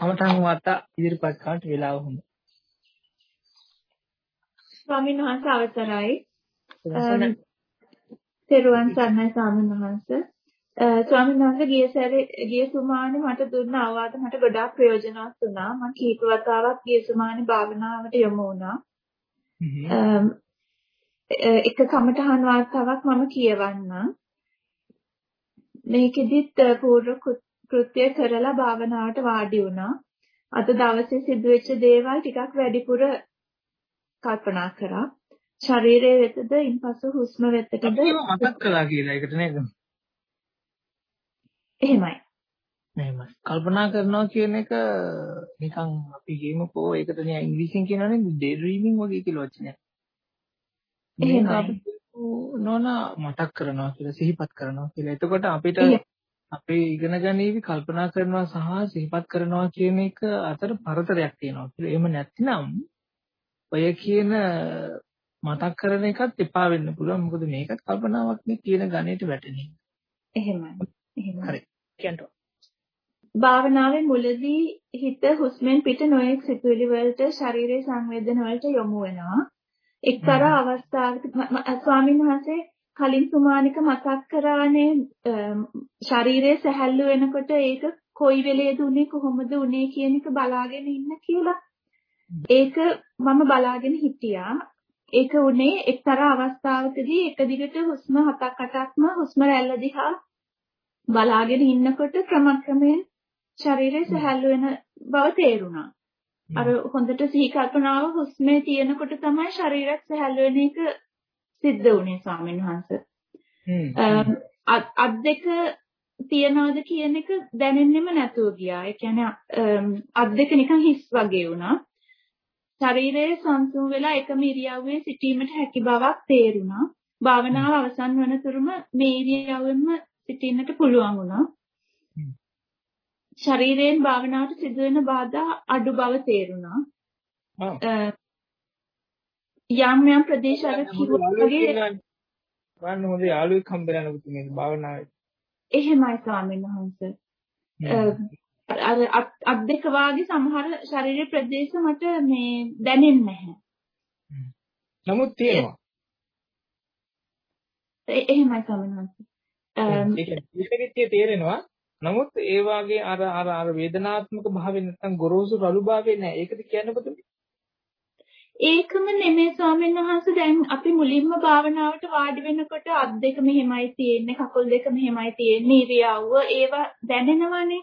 කමඨං වාර්තා ඉදිරිපත් කරන්න වෙලාව හොඳ. ස්වාමීන් වහන්සේ අවසරයි. තෙරුවන් සරණයි ස්වාමීන් වහන්සේ. ස්වාමීන් වහන්සේ ගිය සැරේ ගිය සුමානේ මට දුන්න අවවාද මට ගොඩාක් ප්‍රයෝජනවත් වුණා. මම කීප වතාවක් ගිය සුමානේ භාවනාවට යොමු වුණා. එක කමඨහන් වාර්තාවක් මම කියවන්නම්. මේකෙදිත් පූර්ව කෘත්‍ය කරලා භාවනාවට වාඩි වුණා. අද දවසේ සිදුවෙච්ච දේවල් ටිකක් වැඩිපුර කල්පනා කරා. ශරීරයේ වෙතද ඉන්පසු හුස්ම වෙතටද මතක් කළා කියලා ඒකට නේද? එහෙමයි. එහෙමයි. කල්පනා කරනවා කියන එක නිකන් අපි කියමුකෝ ඒකට නිකන් ඉංග්‍රීසියෙන් කියනවනේ ඩ්‍රීමින් වගේ කියලා වචනයක්. එහෙමයි. නෝන මතක් කරනවා කියලා සිහිපත් කරනවා කියලා. එතකොට අපිට අපේ ඉගෙන ගැනීම කල්පනා කරනවා සහ සිහිපත් කරනවා කියන එක අතර පරතරයක් තියෙනවා කියලා. එහෙම නැත්නම් ඔය කියන මතක් කරන එකත් එපා වෙන්න පුළුවන්. මොකද මේකත් කල්පනාවක් නේ කියන ගණේට වැටෙන්නේ. එහෙමයි. එහෙමයි. හරි. කියන්න. භාවනාවේ මුලදී හිත හුස්මෙන් පිට නොයෙක් සිතුවිලි වලට ශරීරයේ සංවේදන වලට යොමු වෙනවා. එක්තරා අවස්ථාවක ස්වාමීන් වහන්සේ කලින් සුමානික මතක් කරානේ ශරීරයේ සැහැල්ලු වෙනකොට ඒක කොයි වෙලේද උනේ කොහොමද උනේ කියන එක බලාගෙන ඉන්න කියලා. ඒක මම බලාගෙන හිටියා. ඒක උනේ එක්තරා අවස්ථාවකදී එක දිගට හුස්ම හතක් අටක්ම හුස්ම රැල්ල දිහා බලාගෙන ඉන්නකොට ක්‍රමක්‍රමයෙන් ශරීරය සැහැල්ලු වෙන බව තේරුණා. අර හොඳට සිහි කල්පනාව හුස්මේ තියෙනකොට තමයි ශරීරයක් සැහැල්ලු වෙන එක සිද්ධ වුණේ ස්වාමීන් වහන්සේ. අත් දෙක තියනවාද කියන එක දැනෙන්නෙම නැතුව ගියා. ඒ කියන්නේ අත් දෙක නිකන් හිස් වගේ වුණා. ශරීරයේ සංසුන් වෙලා එකම ඉරියව්වේ සිටීමට හැකි බවක් තේරුණා. භාවනාව අවසන් වනතුරුම මේ ඉරියව්වෙම සිටින්නට පුළුවන් වුණා. ශරීරයෙන් භාවනාවට සිදුවෙන බාධා අඩු බව තේරුණා. යම් යම් ප්‍රදේශ අර කිව්වාගේ වන්න හොඳ යාළුවෙක් හම්බෙලා නමුත් මේ භාවනාවේ. එහෙමයි ස්වාමීන් වහන්සේ. අර අත් දෙක වාගේ සමහර ශරීර ප්‍රදේශ මට මේ දැනෙන්නේ නැහැ. නමුත් තියෙනවා. එහෙමයි ස්වාමීන් වහන්සේ. ඒක තේරෙනවා. නමුත් ඒ වාගේ අර අර අර වේදනාත්මක භාවය නැත්නම් ගොරෝසු රළු භාවය නෑ. ඒකද කියන්නේ මොකද? ඒකම නෙමෙයි ස්වාමීන් වහන්සේ දැන් අපි මුලින්ම භාවනාවට වාඩි වෙනකොට අත් දෙක මෙහෙමයි තියෙන්නේ කකුල් දෙක මෙහෙමයි තියෙන්නේ ඉරියව්ව ඒවා දැනෙනවනේ.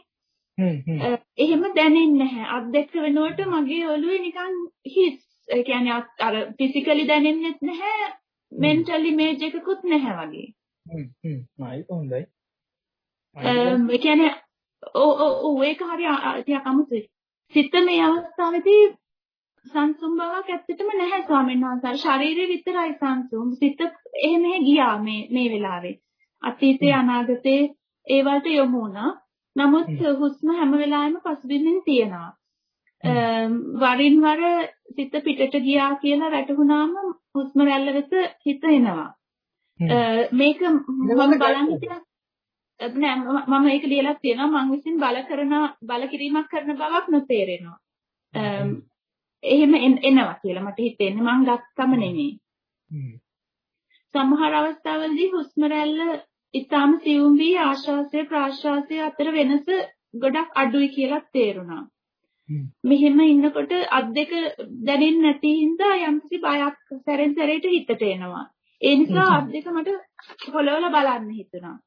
එහෙම දැනෙන්නේ නැහැ. අත් දෙක වෙනකොට මගේ ඔළුවේ නිකන් හිස්. ඒ කියන්නේ අර ෆිසිකලි දැනෙන්නෙත් නැහැ. මෙන්ටල් ඉමේජ් එකකුත් නැහැ වගේ. හ්ම් හ්ම්. ඒක හොඳයි. ඒ කියන්නේ ඔව් ඔව් ඒක හරි ටිකක් අමුතුයි. සිත මේ අවස්ථාවේදී සංසුම් බවක් ඇත්තටම නැහැ ස්වාමීන් වහන්සේ. ශරීරය විතරයි සංසුම්. සිත එහෙම ගියා මේ මේ වෙලාවේ. අතීතේ අනාගතේ ඒවට යොමු වුණා. නමුත් හුස්ම හැම වෙලාවෙම පසුබිමින් තියෙනවා. වරින් වර සිත පිටට ගියා කියලා වැටහුණාම හුස්ම රැල්ල වෙත හිත එනවා. මේක මම බලන් හිටියා නෑ මම ඒක ලියලා තියෙනවා මම විසින් බල කරන බල කිරීමක් කරන බවක් නොතේරෙනවා. එහෙම එනවා කියලා මට හිතෙන්නේ මං ගත්තම නෙමෙයි. සමහර අවස්ථාවලදී හුස්ම රැල්ල ඊටාම සියුම් වී ආශ්වාසය ප්‍රාශ්වාසය අතර වෙනස ගොඩක් අඩුයි කියලා තේරුණා. මෙහෙම ඉන්නකොට අත් දෙක දැනෙන්නේ නැති හින්දා යම්කිසි බයක් සැරෙන් සැරේට හිතට එනවා. ඒ නිසා අත් දෙක මට හොලවලා බලන්න හිතුණා.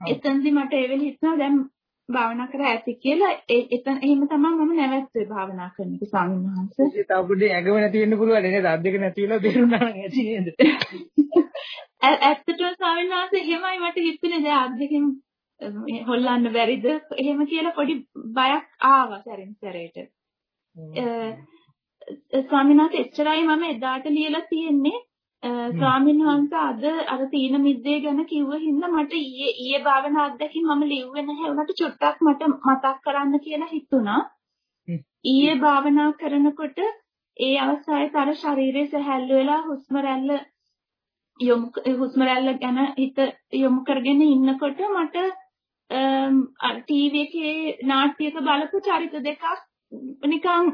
එතනදි මට ඒ වෙලේ හිතුණා දැන් භාවනා කර ඇති කියලා එතන එහෙම තමයි මම නැවැත්තුවේ භාවනා කරන එක ස්වාමීන් වහන්සේ. ඒක තව පොඩ්ඩක් ඇඟම නැති වෙන්න පුළුවන් නේද? අත් දෙක නැති වෙලා බේරුණා නම් ඇති නේද? ඇත්තටම ස්වාමීන් වහන්සේ එහෙමයි මට හිතුනේ දැන් අත් දෙකෙන් හොල්ලන්න බැරිද? එහෙම කියලා පොඩි බයක් ආවා සැරින් සැරේට. ස්වාමීන් වහන්සේ එච්චරයි මම එදාට ලියලා තියෙන්නේ. ස්වාමීන් වහන්සේ අද අර තීන මිද්දේ ගැන කිව්ව හින්දා මට ඊයේ ඊයේ භාවනා අත්දැකීම් මම ලිව්වේ නැහැ. උනට චුට්ටක් මට මතක් කරන්න කියලා හිතුණා. ඊයේ භාවනා කරනකොට ඒ අවස්ථාවේ තර ශරීරය සැහැල්ලු වෙලා හුස්ම රැල්ල යොමු හුස්ම රැල්ල ගැන හිත යොමු කරගෙන ඉන්නකොට මට ටීවී එකේ නාට්‍යයක බලපු චරිත දෙකක් නිකන්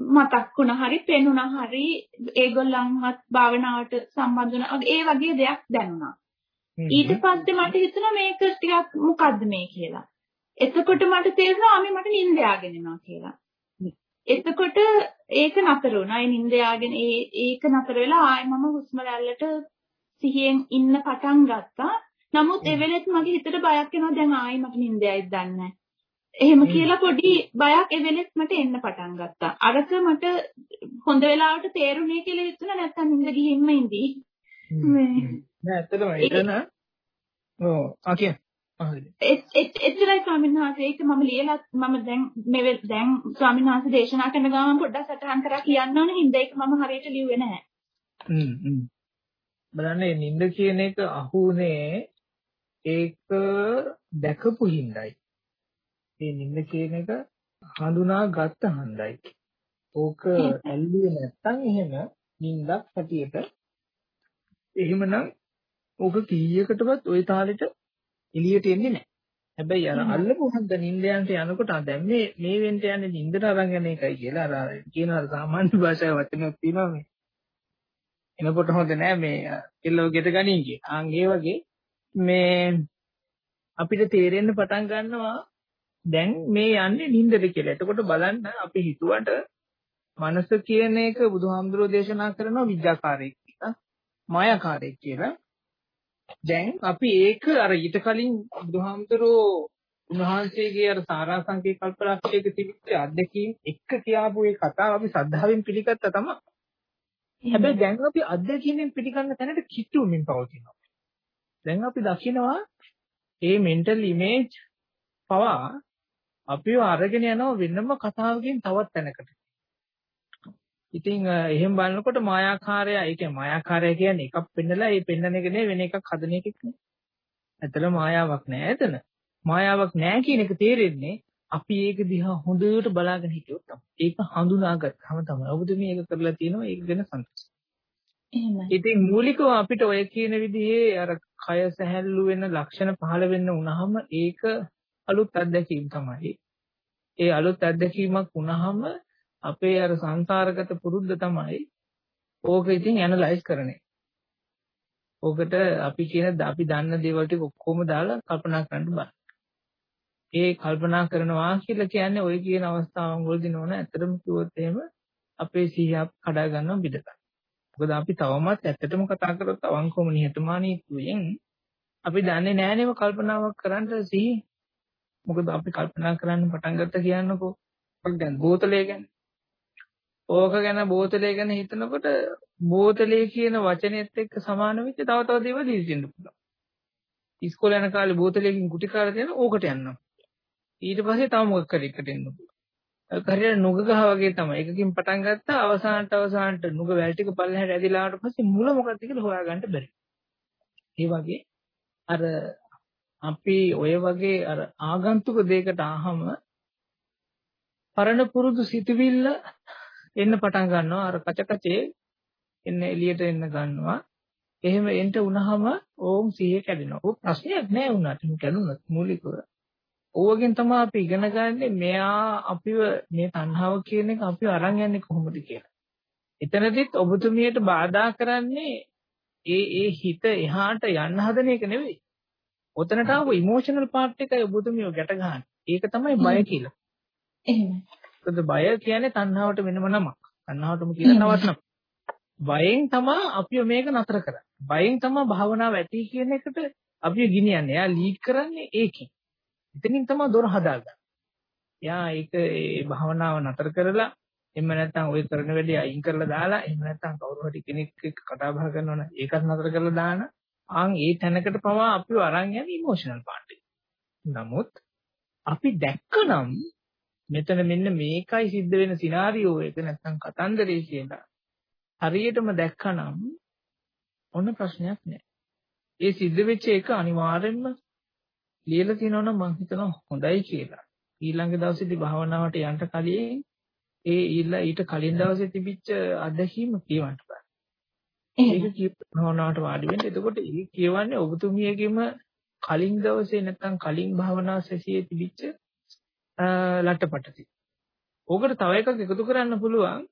මතක් වුණා හරි පෙනුණා හරි ඒගොල්ලන්වත් භාවනාවට සම්බන්ධ වුණා. ඒ වගේ දෙයක් දැනුණා. ඊට පස්සේ මට හිතුණා මේක ටිකක් මොකද්ද මේ කියලා. එතකොට මට තේරුණා ආමේ මට නිින්ද යාගෙන යනවා කියලා. එතකොට ඒක නතර වුණා. ඒ නිින්ද යාගෙන ඒ ඒක නතර වෙලා ආයෙ මම හුස්ම රැල්ලට සිහියෙන් ඉන්න පටන් ගත්තා. නමුත් ඒ වෙලෙත් මගේ හිතට බයක් එනවා. දැන් ආයෙ මට නිින්ද යයිද දන්නේ එහෙම කියලා පොඩි බයක් ඒ වෙලෙත් මට එන්න පටන් ගත්තා. අරක මට හොඳ වෙලාවට තේරුණේ කියලා හිතුණා නැත්තම් නිින්ද ගිහින්ම ඉඳී. නෑ ඇත්තටම එතන ආ කියන්නේ එච්චරයි ස්වාමීන් වහන්සේ ඒක මම ලියලා මම දැන් මේ දැන් ස්වාමීන් වහන්සේ දේශනා කරන ගමන් පොඩ්ඩක් සටහන් කරලා කියන්න ඕනේ හින්දා ඒක මම හරියට ලිව්වේ නැහැ. හ්ම් හ්ම්. බලන්න නින්ද කියන එක අහුනේ ඒක දැකපු හින්දායි. මේ නින්ද කියන එක හඳුනා ගත්ත හන්දයි. ඕක ඇල්ලුවේ නැත්තම් එහෙම නින්දක් හැටියට එහෙමනම් ඕක කීයකටවත් ওই තාලෙට එළියට එන්නේ නැහැ. හැබැයි අර අල්ලපු හන්ද නින්දයන්ට යනකොට දැන් මේ මේ වෙන්ට යන්නේ නින්දට අරන් යන එකයි කියලා අර කියන අර සාමාන්‍ය භාෂාවේ වචනයක් තියෙනවා මේ. එනකොට හොඳ නෑ මේ කෙල්ලව ගෙට ගනින් කිය. ආන් ඒ වගේ මේ අපිට තේරෙන්න පටන් ගන්නවා දැන් මේ යන්නේ නින්දට කියලා. එතකොට බලන්න අපි හිතුවට මනස කියන එක බුදුහාමුදුරෝ දේශනා කරනවා විද්‍යාකාරයක් කියලා, මායාකාරයක් කියලා. දැන් අපි ඒක අර ඊට කලින් බුදුහාමුදුරෝ උන්වහන්සේගේ අර සාරාංශික කල්පලක්ෂයක තිබිච්ච අධ්‍යක්ීම් එක්ක කියාපු ඒ කතාව අපි සද්ධාවෙන් පිළිගත්තා තමයි. හැබැයි දැන් අපි අධ්‍යක්ීමෙන් පිළිගන්න තැනට කිට්ටුවමින් පවතිනවා. දැන් අපි දකිනවා ඒ මෙන්ටල් ඉමේජ් පවා අපිව අරගෙන යනවා වෙනම කතාවකින් තවත් තැනකට. ඉතින් එහෙම බලනකොට මායාකාරය, ඒ කියන්නේ මායාකාරය කියන්නේ එකක් පෙන්නලා ඒ පෙන්නන එක නෙවෙයි වෙන එකක් හදන එකක් නේ. ඇත්තට මායාවක් නෑ එතන. මායාවක් නෑ කියන එක තේරෙන්නේ අපි ඒක දිහා හොඳට බලාගෙන හිටියොත් තමයි. ඒක හඳුනාගත්තාම තමයි. ඔබද මේක කරලා තියෙනවා ඒක ගැන සතුටුයි. එහෙමයි. ඉතින් මූලිකව අපිට ඔය කියන විදිහේ අර කය සැහැල්ලු වෙන ලක්ෂණ පහළ වෙන්න උනහම ඒක අලුත් අත්දැකීම් තමයි. ඒ අලුත් අත්දැකීමක් වුණාම අපේ අර සංසාරගත පුරුද්ද තමයි ඕක ඉතින් ඇනලයිස් කරන්නේ. ඕකට අපි කියන අපි දන්න දේවල් ටික ඔක්කොම දාලා කල්පනා කරන්න බෑ. ඒ කල්පනා කරනවා කියලා කියන්නේ ওই කියන අවස්ථාවන් වලදී නෝන ඇත්තටම කිව්වොත් එහෙම අපේ සිහිය කඩා ගන්නව පිටත. මොකද අපි තවමත් ඇත්තටම කතා කරොත් අවංකවම නිහතමානීත්වයෙන් අපි දන්නේ නැහැනේම කල්පනාවක් කරන්න සිහි. මොකද අපි කල්පනා කරන්න පටන් ගත්ත කියන්නකෝ. දැන් බෝතලය ගැන ඕක ගැන බෝතලය ගැන හිතනකොට බෝතලය කියන වචනයත් එක්ක සමාන වෙච්ච තව තව දේවල් හිතෙන්න පුළුවන්. ඉස්කෝලේ යන කාලේ බෝතලයකින් කුටි කාලා තියෙන ඕකට යනවා. ඊට පස්සේ තව මොකක් හරි එකට එන්න පුළුවන්. හරියට නුග ගහ වගේ තමයි. එකකින් පටන් ගත්තා අවසානට අවසානට නුග වැල් ටික පල්ලෙහාට ඇදිලා ආවට පස්සේ මුල මොකක්ද කියලා හොයාගන්න බැරි. ඒ වගේ අර අපි ඔය වගේ අර ආගන්තුක දෙයකට ආහම පරණ පුරුදු සිතුවිල්ල එන්න පටන් ගන්නවා අර කචකචේ එන්න එළියට එන්න ගන්නවා එහෙම එන්න වුණාම ඕම් සිහිය කැඩෙනවා. ඔය ප්‍රශ්නයක් නෑ උනාට කැඩුනත් මූලිකව. ඕවගෙන් තමයි අපි ඉගෙන ගන්නේ මෙයා අපිව මේ තණ්හාව කියන එක අපිව අරන් යන්නේ කොහොමද කියලා. එතනදිත් ඔබතුමියට බාධා කරන්නේ ඒ ඒ හිත එහාට යන්න හදන එක නෙවෙයි. ඔතනට ආව ඉමෝෂනල් පාර්ට් එකයි ඔබතුමියව ගැට ගන්න. ඒක තමයි බය කියලා. එහෙමයි. මොකද බය කියන්නේ තණ්හාවට වෙනම නමක්. තණ්හාවටම කියන නවත් නම. බයෙන් තමයි අපිව මේක නතර කරන්නේ. බයෙන් තමයි භාවනාව ඇති කියන එකට අපිව ගෙනියන්නේ. එයා ලීඩ් කරන්නේ ඒකෙන්. එතනින් තමයි දොර හදාගන්නේ. එයා ඒක ඒ භාවනාව නතර කරලා එහෙම නැත්නම් ওই කරන වැඩේ අයින් කරලා දාලා එහෙම නැත්නම් කවුරු හරි කෙනෙක් එක්ක කතා බහ කරනවා නම් ඒකත් නතර කරලා දාන ආන් ඒ තැනකට පවා අපිව අරන් යන ඉමෝෂනල් පාර්ට් එක. නමුත් අපි දැක්කනම් මෙතන මෙන්න මේකයි සිද්ධ වෙන සිනාරියෝ එක නැත්නම් කතන්දරේ කියලා හරියටම දැක්කනම් ඔන්න ප්‍රශ්නයක් නැහැ. ඒ සිද්ධ වෙච්ච එක අනිවාර්යෙන්ම ලියලා තියෙනවනම් මම හිතනවා හොඳයි කියලා. ඊළඟ දවසේදී භාවනාවට යන්න කලින් ඒ ඊට කලින් දවසේ තිබිච්ච අත්දැකීම කියවන්න බෑ. ඒක කියවනවට වාඩි වෙන්න. එතකොට ඒ කියවන්නේ ඔබතුමියගේම කලින් දවසේ නැත්නම් කලින් භාවනා සැසියේ තිබිච්ච ලටපටති. ඕකට තව එකක් එකතු කරන්න පුළුවන්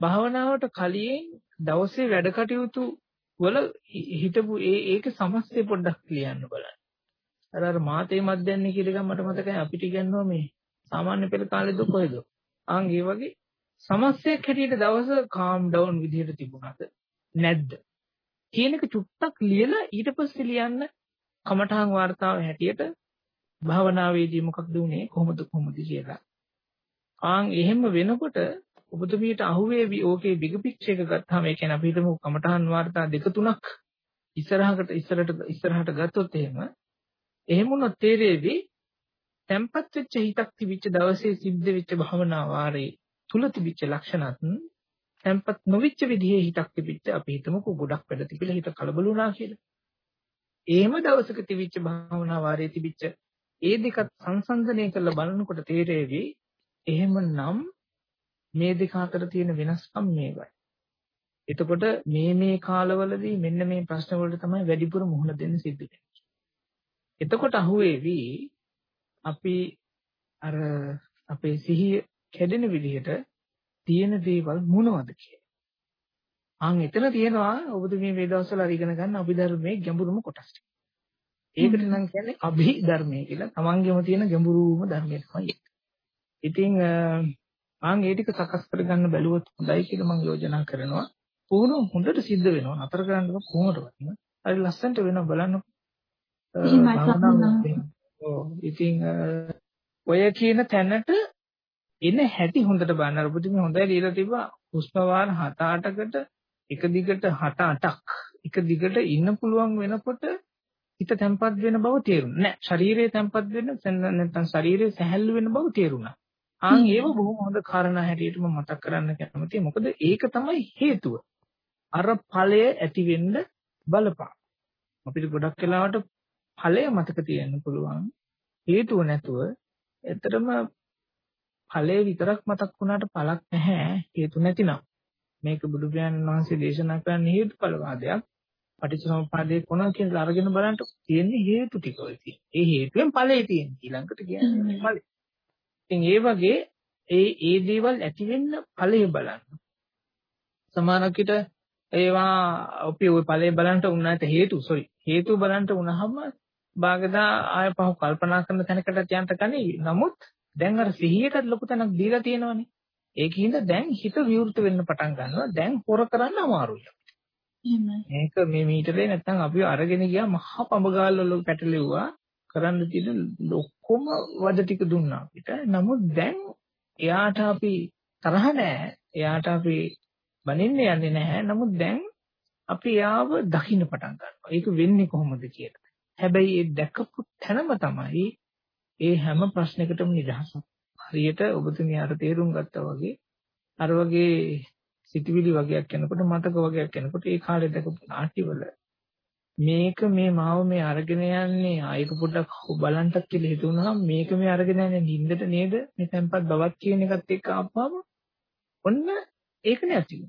භාවනාවට කලින් දවසේ වැඩ කටයුතු වල හිටපු ඒ ඒක සමස්තය පොඩ්ඩක් ලියන්න බලන්න. අර අර මාතේ මධ්‍යන්නේ කියලා එකක් මට මතකයි අපිට ඉගෙනුවා මේ සාමාන්‍ය පෙළ කාලෙද කොහෙද? ආන් ඒ වගේ සමස්තයක් හැටියට දවස calm down විදිහට තිබුණාද නැද්ද කියන එක චුට්ටක් ලියලා ඊට පස්සේ ලියන්න කමඨහන් වார்த்தාව හැටියට භාවනාවේදී මොකක්ද උනේ කොහොමද කොහොමද කියලා. ආන් එහෙම වෙනකොට ඔබතුමියට අහුවේ ඕකේ big picture එක ගත්තාම ඒ කියන්නේ අපි හිතමු කමඨහන් වார்த்தා දෙක තුනක් ඉස්සරහකට ඉස්සරහට ඉස්සරහට ගත්තොත් එහෙම එහෙම උනොත් තේරෙවි tempat වෙච්ච හිතක් තිබිච්ච දවසේ සිද්ධ වෙච්ච භවනා වාරේ තුල තිබිච්ච ලක්ෂණත් tempat නොවිච්ච විදිහේ හිතක් තිබිච්ච අපි හිතමුකෝ ගොඩක් වැඩ තිබිලා හිත කලබල වුණා කියලා. එහෙම දවසක තිබිච්ච භවනා වාරේ තිබිච්ච ඒ දෙකත් සංසන්දනය කරලා බලනකොට තේරෙවි එහෙමනම් මේ දෙක අතර තියෙන වෙනස්කම් මේවයි. එතකොට මේ මේ කාලවලදී මෙන්න මේ ප්‍රශ්න වලට තමයි වැඩිපුර මුහුණ දෙන්න සිද්ධ වෙන්නේ. එතකොට අහුවේවි අපි අර අපේ සිහිය කැඩෙන විදිහට තියෙන දේවල් මොනවද කියලා. ආන් එතන තියෙනවා ඔබතුමී මේ දවස්වල ඉගෙන ගන්න අභිධර්මයේ ගැඹුරුම කොටස් ටික. ඒකට නම් කියන්නේ අභිධර්මයේ කියලා. තමන්ගේම තියෙන ගැඹුරුම ධර්මය තමයි ඒක. ඉතින් ආන් ඒ ටික සකස් කරගන්න බැලුවොත් හොඳයි කියලා මම යෝජනා කරනවා. පුහුණුව හොඳට සිද්ධ වෙනවා. නතර කරන්න කොහොමදවත්. හරි ලස්සනට වෙනවා බලන්න. ඉතින් ඔය කියන තැනට එන හැටි හොඳට බලන්න. අර පුදුම හොඳයි ලියලා තිබ්බා. හුස්ම වාර 7-8කට එක දිගට 7-8ක් එක දිගට ඉන්න පුළුවන් වෙනකොට හිත තැම්පත් වෙන බව තේරුණා. නෑ ශරීරය තැම්පත් වෙන නැත්නම් ශරීරය සැහැල්ලු වෙන බව තේරුණා. ආන් ඒව බොහොම හොඳ කාරණා හැටියට මම මතක් කරන්න කැමතියි. මොකද ඒක තමයි හේතුව. අර ඵලය ඇති වෙන්න බලපං. අපිට ගොඩක් වෙලාවට ඵලය මතක තියෙන්න පුළුවන්. හේතුව නැතුව ඇත්තටම ඵලය විතරක් මතක් වුණාට පළක් නැහැ හේතු නැතිනම්. මේක බුදු පියාණන් වහන්සේ දේශනා කරන්නේ හේතුඵලවාදයක්. පටිච්චසමුප්පාදයේ කොන කියලා අරගෙන බලන්න තියෙන්නේ හේතු ටික ඔය තියෙන්නේ. ඒ හේතුවෙන් ඵලය තියෙන්නේ. ඊළඟට කියන්නේ ඵලය. ඉතින් ඒ වගේ ඒ ඒ දේවල් ඇති වෙන්න ඵලය බලන්න. සමානකිට ඒවා අපි ওই ඵලය බලන්න උනාට හේතු සෝරි හේතු බලන්න උනහම බාගදා ආය පහු කල්පනා කරන තැනකට යන්න කනේ. නමුත් දැන් අර සිහියට ලොකු තැනක් දීලා තියෙනවනේ. ඒකින්ද දැන් හිත විවෘත වෙන්න පටන් ගන්නවා. දැන් හොර කරන්න අමාරුයි. මේක මේ මීටරේ නැත්තම් අපි අරගෙන ගියා මහා පඹගාල් වල පැටලෙව්වා. කරන්න තියෙන ඔක්කොම වද ටික දුන්නා අපිට. නමුත් දැන් එයාට අපි තරහ නැහැ. එයාට අපි බනින්න යන්නේ නැහැ. නමුත් දැන් අපි එයාව දකින්න පටන් ගන්නවා. ඒක වෙන්නේ කොහොමද කියලා. හැබැයි ඒ දැකපු තැනම තමයි ඒ හැම ප්‍රශ්නයකටම නිදහස. හරියට ඔබතුමිය අර තේරුම් ගත්තා වගේ අර වගේ සිතුවිලි වගේක් යනකොට මතක වගේක් යනකොට ඒ කාලේ දැකපු නාට්‍යවල මේක මේ මාව මේ අරගෙන යන්නේ ආයක පොඩ්ඩක් බලන්නත් කියලා හිතුණාම මේක මේ අරගෙන යන්නේ නිින්දට නේද මේ tempat බවක් කියන එකත් එක්ක ආපුවම ඔන්න ඒක නැති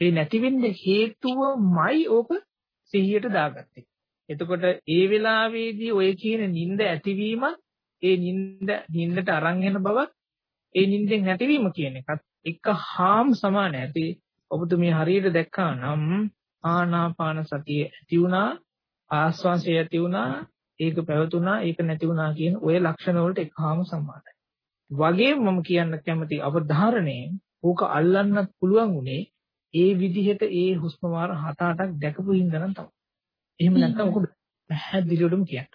ඒ නැති වෙන්න හේතුවමයි ඕක සිහියට දාගත්තේ. එතකොට ඒ වෙලාවේදී ඔය කියන නිින්ද ඇතිවීම ඒ නිින්ද නිින්දට අරන් එන බවක් ඒ නිින්දෙන් නැතිවීම කියන එකත් එක හාම් සමාන ඇති. ඔබතුමිය හරියට දැක්කා නම් ආනාපාන සතිය ඇති වුණා ආස්වාසය ඇති වුණා ඒක පැවතුණා ඒක නැති වුණා කියන ওই ලක්ෂණ වලට එකහාම සමානයි. වගේ මම කියන්න කැමති අවධාරණයෙන් ඕක අල්ලන්නත් පුළුවන් උනේ ඒ විදිහට ඒ හුස්ම වාර 7-8ක් දැකපු හින්දා නම් තමයි. එහෙම නැත්නම් ඔක පැහැදිලිවටම කියන්න.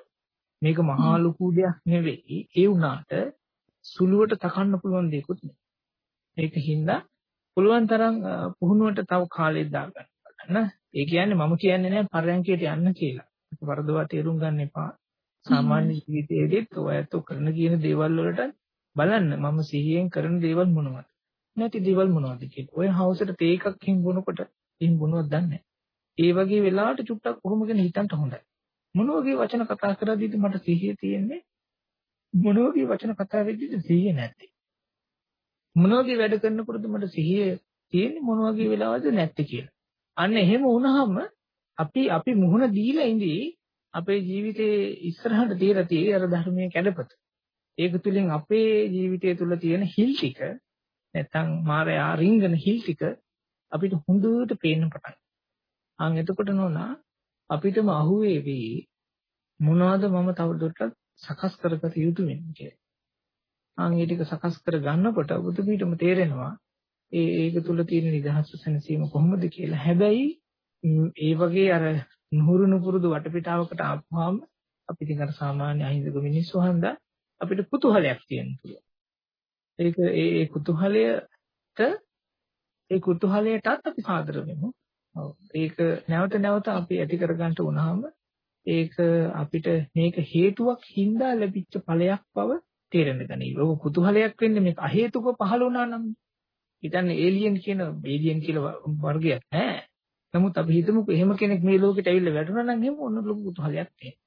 මේක මහා ලොකු දෙයක් නෙවෙයි. ඒ වුණාට සුළුවට තකන්න පුළුවන් දෙයක්වත් නෙවෙයි. ඒක හින්දා පුළුවන් තරම් පුහුණුවට තව කාලයක් දාගන්න. නේද? ඒ කියන්නේ මම කියන්නේ නෑ පරයන්කයට යන්න කියලා. ඒක වරදවා තේරුම් ගන්න එපා. සාමාන්‍ය ජීවිතයේදීත් ඔයත් කරන කියන දේවල් වලට බලන්න මම සිහියෙන් කරන දේවල් මොනවද? නැති දේවල් මොනවද කියලා. ඔය හවසට තේ එකක් හිම්බුනකොට හිම්බුනවත් දන්නේ ඒ වගේ වෙලාවට චුට්ටක් කොහොම ගැන හිතන්න හොඳයි. මොන වගේ වචන කතා කරද්දීද මට සිහිය තියෙන්නේ? මොන වගේ වචන කතා වෙද්දීද සිහිය නැත්තේ? මොන වගේ වැඩ කරනකොටද මට සිහිය තියෙන්නේ මොන වගේ වෙලාවද නැත්තේ කියලා. අන්න එහෙම වුණාම අපි අපි මුහුණ දීලා ඉඳී අපේ ජීවිතේ ඉස්සරහට තියලා තියෙයි අර ධර්මයේ කැඩපත. ඒක තුලින් අපේ ජීවිතය තුල තියෙන හිල් ටික නැත්තම් මායя රින්ගන හිල් ටික අපිට හොඳට පේන්න පටන් අන් එතකොට නෝනා අපිටම අහුවේවි මොනවද මම තවදුරටත් සකස් කරගත යුතු වෙන්නේ කියලා. අන් ඒ ටික සකස් කර ගන්නකොට බුදු පිටම තේරෙනවා ඒ ඒක තුල තියෙන නිදහස් සැනසීම කොහොමද කියලා. හැබැයි ඒ වගේ අර නුහුරු නුපුරුදු වටපිටාවකට ආපුවාම අපි ඉතින් අර සාමාන්‍ය අහිංසක මිනිස්සු හන්දා අපිට කුතුහලයක් තියෙන පුළුවන්. ඒක ඒ ඒ කුතුහලයට ඒ කුතුහලයටත් අපි සාදර වෙමු. ඔව්. ඒක නැවත නැවත අපි ඇති කරගන්න උනහම ඒක අපිට මේක හේතුවක් හින්දා ලැබිච්ච ඵලයක් බව තේරෙන්න ගනී. ඔබ කුතුහලයක් වෙන්නේ මේක අහේතුක පහළ වුණා නම්. හිතන්නේ ඒලියන් කියන ඒලියන් කියලා වර්ගයක් නෑ. නමුත් අපි හිතමුකෝ එහෙම කෙනෙක් මේ ලෝකෙට ඇවිල්ලා වැටුණා නම් එහෙම ඔන්න ලොකු කුතුහලයක් තියෙනවා.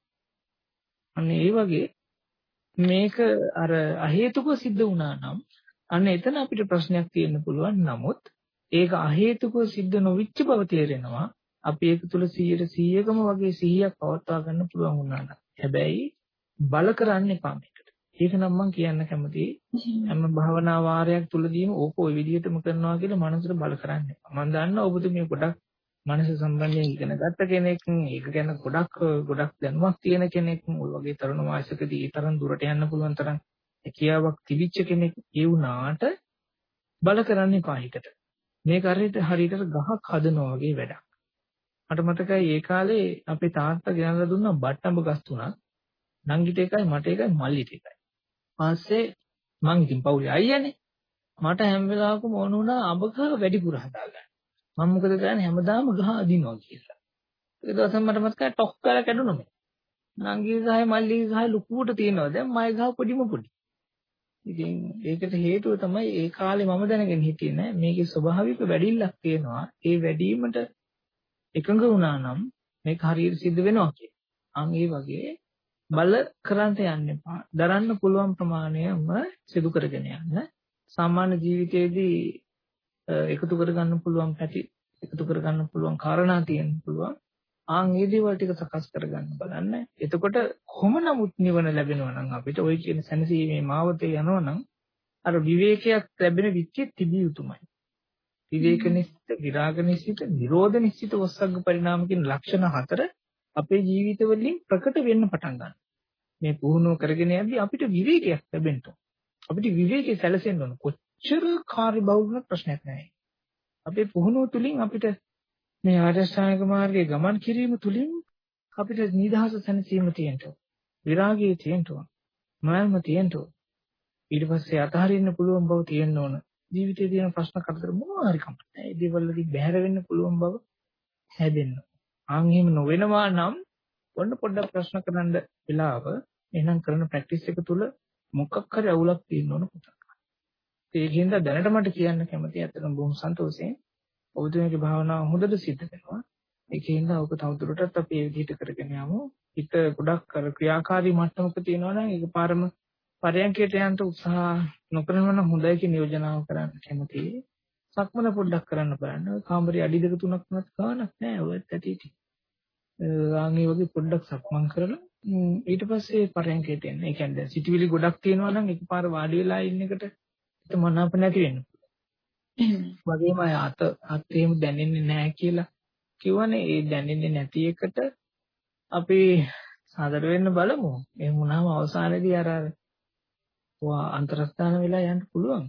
අන්න ඒ වගේ මේක අර අහේතුක සිද්ධ වුණා නම් අන්න එතන අපිට ප්‍රශ්නයක් තියෙන්න පුළුවන්. නමුත් ඒක අහේතුකව සිද්ධ නොවිච්ච බව තේරෙනවා. අපි ඒක තුල 100%කම වගේ 100ක් පවත්වා ගන්න පුළුවන් වුණා. හැබැයි බල කරන්න එපා මේකට. ඒක නම් මම කියන්න කැමතියි. හැම භාවනා වාරයක් තුලදීම ඕක ওই විදිහටම කරනවා කියලා මනසට බල කරන්න එපා. මම දන්නවා ඔබතුමිය ගොඩක් මනස සම්බන්ධයෙන් ඉගෙන ගත්ත කෙනෙක් ඒක ගැන ගොඩක් ගොඩක් දැනුමක් තියෙන කෙනෙක් ඔය වගේ තරුණ වයසකදී ඒ තරම් දුරට යන්න පුළුවන් තරම් හැකියාවක් තිබිච්ච කෙනෙක් ඒ වුණාට බල කරන්න එපා හිතට. මේක හරියට හරියට ගහක් හදනවා වගේ වැඩක්. මට මතකයි ඒ කාලේ අපේ තාත්තා ගෙනල්ලා දුන්නා බට්ටඹ ගස් තුනක්. නංගිට එකයි මට එකයි මල්ලිට එකයි. පස්සේ මං ඉතින් පවුලේ අයියානේ. මට හැම වෙලාවකම ඕන වුණා අඹ ගහ වැඩිපුර හදාගන්න. මම මොකද කරන්නේ හැමදාම ගහ අදිනවා කියලා. ඒ දවසම මට මතකයි ටොක් කරලා කැඩුණා මේ. නංගි ගහයි මල්ලි ගහයි ලොකුවට තියෙනවා. දැන් මයි ගහ පොඩිම පොඩි. ඉතින් ඒකට හේතුව තමයි ඒ කාලේ මම දැනගෙන හිටියේ නෑ මේකේ ස්වභාවික වැඩිල්ලක් තියෙනවා. ඒ වැඩිවීමට එකඟ වුණා නම් මේක හරියට සිද්ධ වෙනවා කියලා. අන් ඒ වගේ බල කරන්ට යන්න එපා. දරන්න පුළුවන් ප්‍රමාණයම සිදු කරගෙන යන්න. සාමාන්‍ය ජීවිතයේදී එකතු කරගන්න පුළුවන් පැති එකතු කරගන්න පුළුවන් කාරණා තියෙන්න පුළුවන්. ආන් මේ දේවල් ටික සකස් කරගන්න බලන්න. එතකොට කොහොම නමුත් නිවන ලැබෙනවා නම් අපිට ওই කියන සැනසීමේ මාවතේ යනවා නම් අර විවේකයක් ලැබෙන විච්චේ තිබිය යුතුමයි. විවේක නිශ්චිත, විරාග නිශ්චිත, නිරෝධ නිශ්චිත වස්සග්ග පරිණාම කියන ලක්ෂණ හතර අපේ ජීවිතවලින් ප්‍රකට වෙන්න පටන් ගන්නවා. මේ පුහුණුව කරගෙන යද්දී අපිට විවේකයක් ලැබෙන්න අපිට විවේකයේ සැලසෙන්න ඕන. කොච්චර කාර්යබහුල ප්‍රශ්නයක් නැහැ. අපේ පුහුණුව තුලින් අපිට මේ ආර්යශ්‍රාණික මාර්ගයේ ගමන් කිරීම තුළින් අපිට නිදහස සැනසීම තියෙන්න විරාගය තියෙන්න ඕන. මයල්ම තියෙන්න ඕන. ඊට පස්සේ අතහරින්න පුළුවන් බව තියෙන්න ඕන. ජීවිතේ තියෙන ප්‍රශ්න කරදර මොනවා හරි කමක් නැහැ. ඒ දේවල් වලින් බැහැර වෙන්න පුළුවන් බව හැදෙන්න. ආන් එහෙම නොවෙනවා නම් ඔන්න පොඩ්ඩක් ප්‍රශ්න කරන්න වෙලාව එහෙනම් කරන ප්‍රැක්ටිස් එක තුල මොකක් හරි අවුලක් තියෙන්න ඕන පුතක්. ඒකින්ද දැනට මට කියන්න කැමතියි අතන බොහොම සන්තෝෂයෙන්. ඔබතුමීගේ භාවනාව හොඳට සිද්ධ වෙනවා. ඒකෙන්ද ඔබ තවදුරටත් අපි මේ විදිහට කරගෙන යමු. හිත ගොඩක් කර ක්‍රියාකාරී මට්ටමක තියෙනවා නම් ඒකපාරම පරයන්කයට යන්න උත්සාහ නොකරනවා නම් හොඳයි කියන යෝජනාව කරන්න කැමතියි. සක්මන පොඩ්ඩක් කරන්න බලන්න. කාමරේ අඩි දෙක තුනක් වුණත් කවන්නක් නැහැ. ඔයත් ඇටිටි. ආන්ගේ වගේ පොඩ්ඩක් සක්මන් කරලා ඊට පස්සේ පරයන්කයට එන්න. ඒ කියන්නේ සිටිවිලි ගොඩක් තියෙනවා නම් එකපාර වාඩි වෙලා ඉන්න එකට හිත මනාප නැති වෙනවා. වගේම අත අත් එහෙම දැනෙන්නේ නැහැ කියලා කිව්වනේ ඒ දැනෙන්නේ නැති එකට අපි සාදර වෙන්න බලමු. එහෙම වුණාම අවසානයේදී අර වා අන්තරස්ථාන වෙලා යන්න පුළුවන්.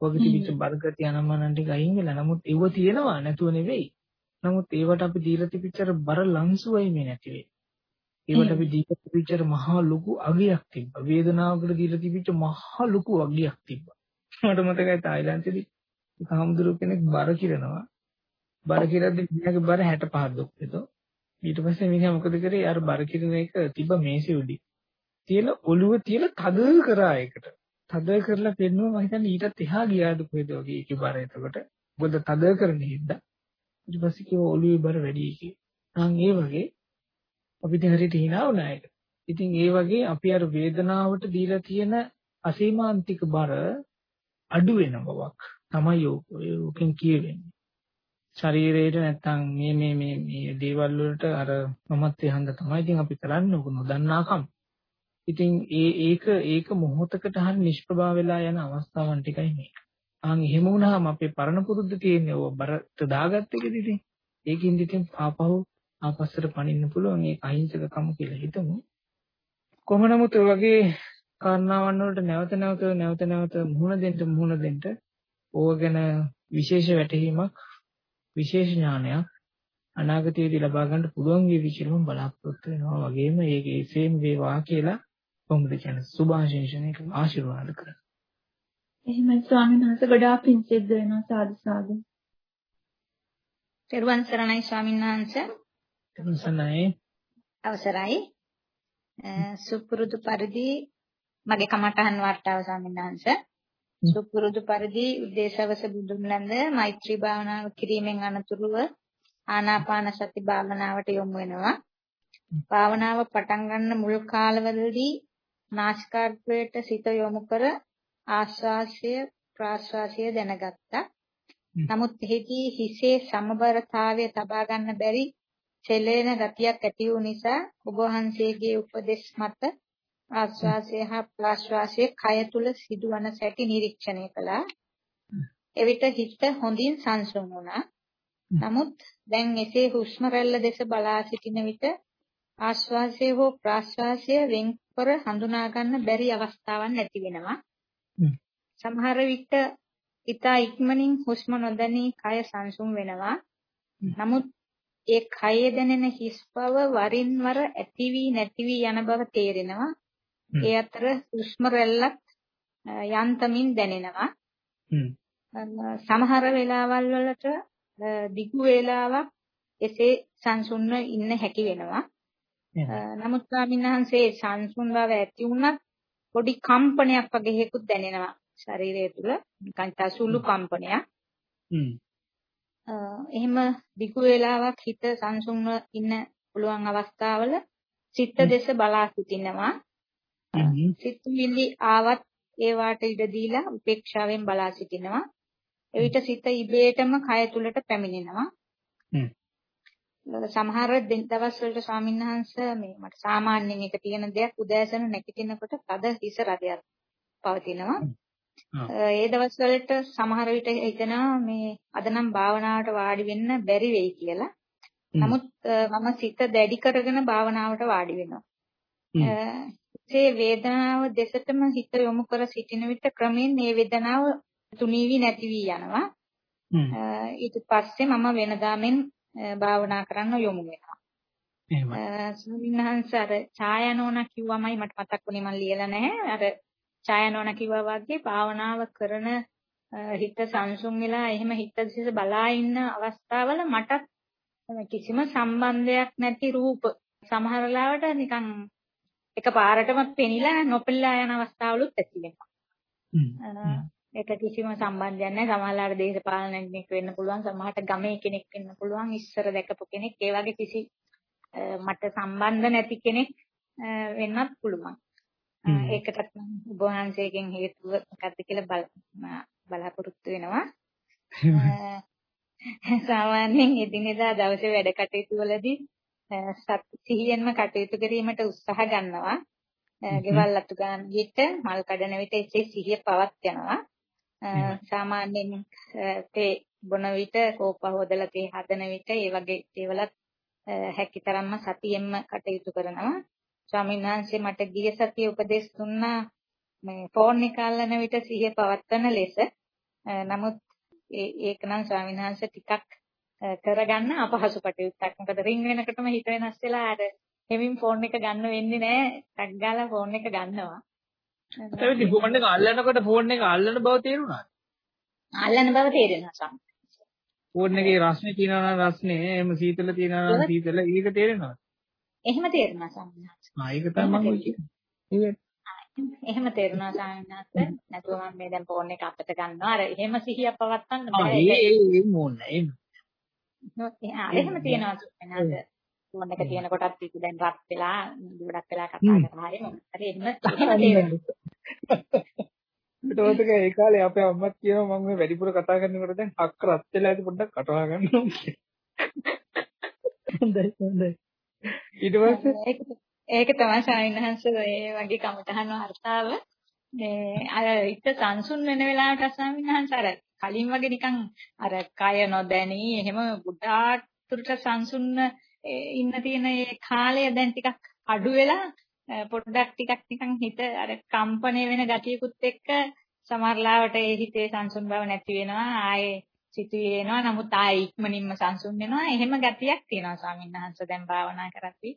වගේ තිබිච්ච බර්ගති අනම්මනන් ටික අයින් වෙලා. නමුත් ඒව තියෙනවා නැතුව නෙවෙයි. නමුත් ඒවට අපි දීලා තිබිච්ච බර ලංසුවයි මේ නැති වෙන්නේ. ඒවට අපි දීලා තිබිච්ච මහා ලොකු අගයක් තිබ්බා. වේදනාවකට දීලා තිබිච්ච මහා ලොකු අගයක් තිබ්බා. මට මතකයි තායිලන්තෙදී හාමුදුරුව කෙනෙක් බර කිරනවා. බර කිරද්දි මිනිහාගේ බර 65 දුක්කේද. ඊට පස්සේ මිනිහා මොකද කරේ? අර බර කිරන එක තිබ්බ මේසෙ උඩි. තියලා ඔළුව තියලා තද කරා ඒකට. තද කරලා පෙන්නුවා මම හිතන්නේ ඊටත් එහා ගියාද කොහෙද වගේ ඒකේ බර එතකොට. මොකද තද කරන හින්දා. ඊට පස්සේ කිව්ව ඔළුවේ බර වැඩි කිය. නම් ඒ වගේ අපිට හරියට hina වුණා ඒක. ඉතින් ඒ වගේ අපි අර වේදනාවට දීලා තියෙන අසීමාන්තික බර අඩු වෙන බවක් තමයි ඔකෙන් කියවෙන්නේ. ශරීරයට නැත්තම් මේ මේ මේ මේ දේවල් වලට අර මමත් එහඳ තමයි ඉතින් අපි කරන්නේ උක නොදන්නාකම්. ඉතින් ඒ ඒක ඒක මොහොතකට හරි නිෂ්ප්‍රභා වෙලා යන අවස්ථාවන් ටිකයි මේක. ආන් එහෙම වුණාම අපේ පරණ පුරුද්ද තියෙන්නේ ඔය බරට දාගත්ත එකද ඉතින්. ඒකින් ඉතින් ආපහු ආපස්සට පනින්න පුළුවන් ඒ අහිංසකකම කියලා හිතමු. කොහොම නමුත් ඔය වගේ කාරණාවන් වලට නැවත නැවත නැවත නැවත මුහුණ දෙන්න මුහුණ දෙන්න ඕව ගැන විශේෂ වැටහීමක් විශේෂ ඥානයක් අනාගතයේදී ලබා ගන්න පුළුවන් වේවි කියලා මම බලාපොරොත්තු වෙනවා වගේම ඒකේ සේම වේවා කියලා කොහොමද කියන්නේ සුභාශිංසනයක ආශිර්වාද කරනවා එහෙමයි ස්වාමීන් වහන්සේ ගොඩාක් පිං සිද්ධ වෙනවා සාදු සාදු. තෙරුවන් සරණයි ස්වාමීන් වහන්සේ. තෙරුවන් සරණයි. අවසරයි. සුපුරුදු පරිදි මගේ කමඨහන් වර්තාව ස්වාමීන් වහන්සේ. සුපුරුදු පරිදි උදේසවස බුදුන් ලඳ මෛත්‍රී භාවනාව කිරීමෙන් අනතුරුව ආනාපාන සති භාවනාවට යොමු වෙනවා. භාවනාව පටන් ගන්න මුල් කාලවලදී නාසිකාග්‍රයට සිත යොමු කර ආශ්වාසය ප්‍රාශ්වාසය දැනගත්තා. නමුත් එහිදී හිසේ සමබරතාවය තබා ගන්න බැරි සෙලෙන ගතියක් ඇති වූ නිසා ඔබ වහන්සේගේ උපදෙස් මත ආශ්වාසය හා ප්‍රාශ්වාසය කය තුල සිදුවන සැටි නිරීක්ෂණය කළා. එවිට හිත හොඳින් සංසුන් වුණා. නමුත් දැන් එසේ හුස්ම රැල්ල දෙස බලා සිටින විට ආශ්වාසය හෝ ප්‍රාශ්වාසය වෙන්කර හඳුනා ගන්න බැරි අවස්ථාවක් නැති වෙනවා. සමහර විට ඊතා ඉක්මනින් හුස්ම නොදැනී කය සංසුම් වෙනවා. නමුත් ඒ කයේ දැනෙන හිස් බව වරින් වර ඇති වී නැති වී යන බව තේරෙනවා. ඒ අතර හුස්ම රැල්ලක් යන්තමින් දැනෙනවා. සමහර වෙලාවල් වලට දිගු වේලාවක් එසේ සංසුන්ව ඉන්න හැකි වෙනවා. නමුත් ස්වාමීන් වහන්සේ සංසුන් බව ඇති වුණත් පොඩි කම්පනයක් වගේ හේකුත් දැනෙනවා ශරීරය තුල නිකන් සුළු කම්පනයක්. එහෙම දිගු වේලාවක් හිත සංසුන්ව ඉන්න පුළුවන් අවස්ථාවල සිත දෙස බලා සිටිනවා. සිතුවිලි ආවත් ඒවාට ඉඩ දීලා උපේක්ෂාවෙන් බලා සිටිනවා. එවිට සිත ඉබේටම කය තුලට පැමිණෙනවා. සමහර දවස් වලට ස්වාමීන් වහන්සේ මේ මට සාමාන්‍යයෙන් එක තියෙන දෙයක් උදෑසන නැගිටිනකොට තද හිස රදයක් පවතිනවා. ඒ දවස් වලට සමහර විට හිතෙනවා මේ අද නම් භාවනාවට වාඩි වෙන්න බැරි වෙයි කියලා. නමුත් මම සිත දැඩි කරගෙන භාවනාවට වාඩි වෙනවා. ඒ වේදනාව දෙසටම හිත යොමු කර සිටින විට ක්‍රමෙන් මේ වේදනාව තුනී වී නැති වී යනවා. ඊට පස්සේ මම වෙනදාමෙන් භාවනා කරන්න යොමු වෙනවා. එහෙමයි. ස්වාමීන් වහන්සේ අර ඡායනෝන කිව්වමයි මට මතක් වුණේ මම ලියලා නැහැ. අර ඡායනෝන කිව්වා වගේ භාවනාව කරන හිත සංසුන් වෙලා එහෙම හිත දිහා බලා ඉන්න අවස්ථාවල මට කිසිම සම්බන්ධයක් නැති රූප සමහර වෙලාවට නිකන් එක පාරටම පෙනිලා නොපෙනිලා යන අවස්ථාවලුත් ඇති වෙනවා. ඒක කිසිම සම්බන්ධයක් නැහැ. සමහරවල් දේශපාලනඥයෙක් වෙන්න පුළුවන්, සමහරට ගමේ කෙනෙක් වෙන්න පුළුවන්, ඉස්සර දැකපු කෙනෙක්. ඒ වගේ කිසි මට සම්බන්ධ නැති කෙනෙක් වෙන්නත් පුළුවන්. ඒකටත් ඔබ වහන්සේගෙන් හේතුව මොකක්ද කියලා බලාපොරොත්තු වෙනවා. සාමාන්‍යයෙන් එදිනෙදා දවසේ වැඩ කටයුතු වලදී සිහියෙන්ම කටයුතු කිරීමට උත්සාහ ගන්නවා. ගෙවල් අතු ගන්න විට මල් කඩන විට එසේ සිහිය පවත් යනවා. සාමාන්‍යයෙන් තේ බොන විට කෝප හොදලා තේ හදන විට ඒ වගේ දේවලත් හැකිතරම්ම සතියෙන්ම කටයුතු කරනවා. ස්වාමීන් වහන්සේ මට ගිය සතියේ උපදෙස් දුන්නා මේ ෆෝන් එක අල්ලන විට සිහිය පවත්වන ලෙස. නමුත් ඒක නම් ස්වාමීන් වහන්සේ ටිකක් කරගන්න අපහසු කටයුත්තක්. මොකද රින් වෙනකොටම හිත වෙනස් වෙලා අර හෙමින් ෆෝන් එක ගන්න වෙන්නේ නැහැ. ටක් ගාලා ෆෝන් එක ගන්නවා. ඒකයි ෆෝන් එක අල්ලනකොට ෆෝන් එක අල්ලන බව තේරුණාද? අල්ලන බව තේරෙනවා සම්. ෆෝන් එකේ රස්නේ තියෙනවා නම් රස්නේ, එහෙම සීතල තියෙනවා නම් සීතල, ඒක තේරෙනවද? එහෙම තේරුණා සම්මාස. ආ ඒක තමයි මම කියන්නේ. එහෙම තේරුණා සාමිනාත් නැතුව මම මේ දැන් ෆෝන් එක අපිට ගන්නවා අර එහෙම සිහිය පවත්වන්න බෑ ඒ ඒ මොන්න එහෙම එහෙම තියනවා සාමිනාත් ෆෝන් එක තියෙන කොටත් ඒක දැන් රත් වෙලා ගොඩක් වෙලා කතා කරලා හරි මොකද? හරි එහෙම එහෙම තේරෙනවා පස්සේ ඒ කාලේ අපේ අම්මත් කියනවා මම මේ වැඩිපුර කතා කරනකොට දැන් අක්ක රත් වෙලා ඇති පොඩ්ඩක් කටවා ගන්නවා. හොඳයි හොඳයි. ඊට පස්සේ? ඒක තමයි සාමිනහංශ ඔය වගේ කමටහන් වර්තාව. මේ අර ඉත සංසුන් වෙන වෙලාවට සාමිනහංශ අර කලින් වගේ නිකන් අර කය නොදැනී එහෙම ගොඩාක් තුරට සංසුන් ඉන්න තියෙන ඒ කාලය දැන් ටිකක් අඩු වෙලා පොඩ්ඩක් ටිකක් නිකන් හිත අර කම්පණය වෙන ගතියකුත් එක්ක සමහරලාවට ඒ හිතේ සංසුන් බව නැති වෙනවා. ආයේ සිතුවේ එනවා. නමුත් ආයේ ඉක්මනින්ම සංසුන් වෙනවා. එහෙම ගතියක් තියෙනවා ස්වාමීන් වහන්සේ දැන් භාවනා කරද්දී.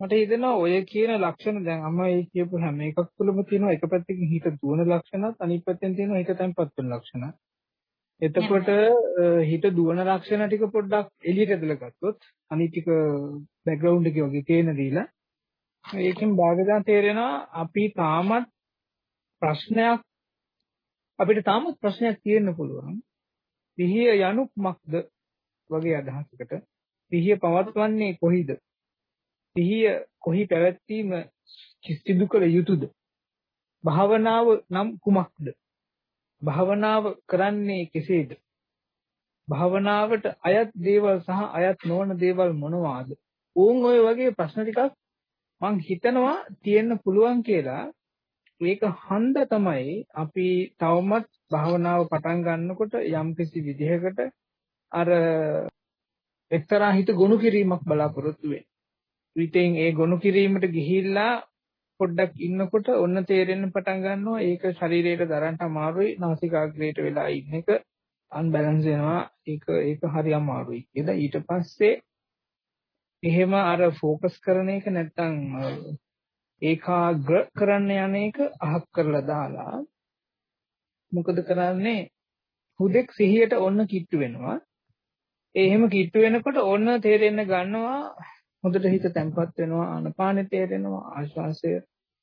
මට හිතෙනවා ඔය කියන ලක්ෂණ දැන් අම්මා ඒ කියපු හැම එකක් තුළම තියෙනවා එක පැත්තකින් හිත දුවන ලක්ෂණත් අනිත් පැත්තෙන් තියෙනවා හිත තැම්පත් වෙන ලක්ෂණ. එතකොට හිත දුවන ලක්ෂණ ටික පොඩ්ඩක් එළියට ඇදලා ගත්තොත් අනිත් ටික බෑග්ග්‍රවුන්ඩ් එකේ වගේ තේන දීලා ඒකෙන් භාගදා තේරෙනවා අපි තාමත් ප්‍රශ්නයක් අපිට තාමත් ප්‍රශ්නයක් තියෙන්න පුළුවන්. සිහිය යනු කුමක්ද වගේ අදහසකට සිහිය පවත්වන්නේ කොහිද? සිහිය කොහි පැවැත්වීම සිදු කළ යුතුයද? භාවනාව නම් කුමක්ද? භාවනාව කරන්නේ කෙසේද? භාවනාවට අයත් දේවල් සහ අයත් නොවන දේවල් මොනවාද? ඕන් ඔය වගේ ප්‍රශ්න ටිකක් මං හිතනවා තියෙන්න පුළුවන් කියලා මේක හන්ද තමයි අපි තවමත් භාවනාව පටන් ගන්නකොට යම්කිසි විදිහකට අර එක්තරා හිත ගොනු කිරීමක් බලාපොරොත්තු වෙන්නේ. විතෙන් ඒ ගොනු කිරීමට ගිහිල්ලා පොඩ්ඩක් ඉන්නකොට ඔන්න තේරෙන්න පටන් ගන්නවා ඒක ශරීරයට දරන්න අමාරුයි නාසිකාග්‍රේට වෙලා ඉන්න එක අන්බැලන්ස් වෙනවා ඒක ඒක හරි අමාරුයි කියලා ඊට පස්සේ එහෙම අර ફોકસ කරන එක නැත්තම් ඒකාග්‍ර කරන්න යන එක අහක් කරලා දාලා මොකද කරන්නේ හුදෙක් සිහියට ඔන්න කිට්ටු වෙනවා ඒ එහෙම කිට්ටු වෙනකොට ඔන්න තේරෙන්න ගන්නවා හොඳට හිත තැම්පත් වෙනවා ආනපානෙ තේරෙනවා ආශ්වාසය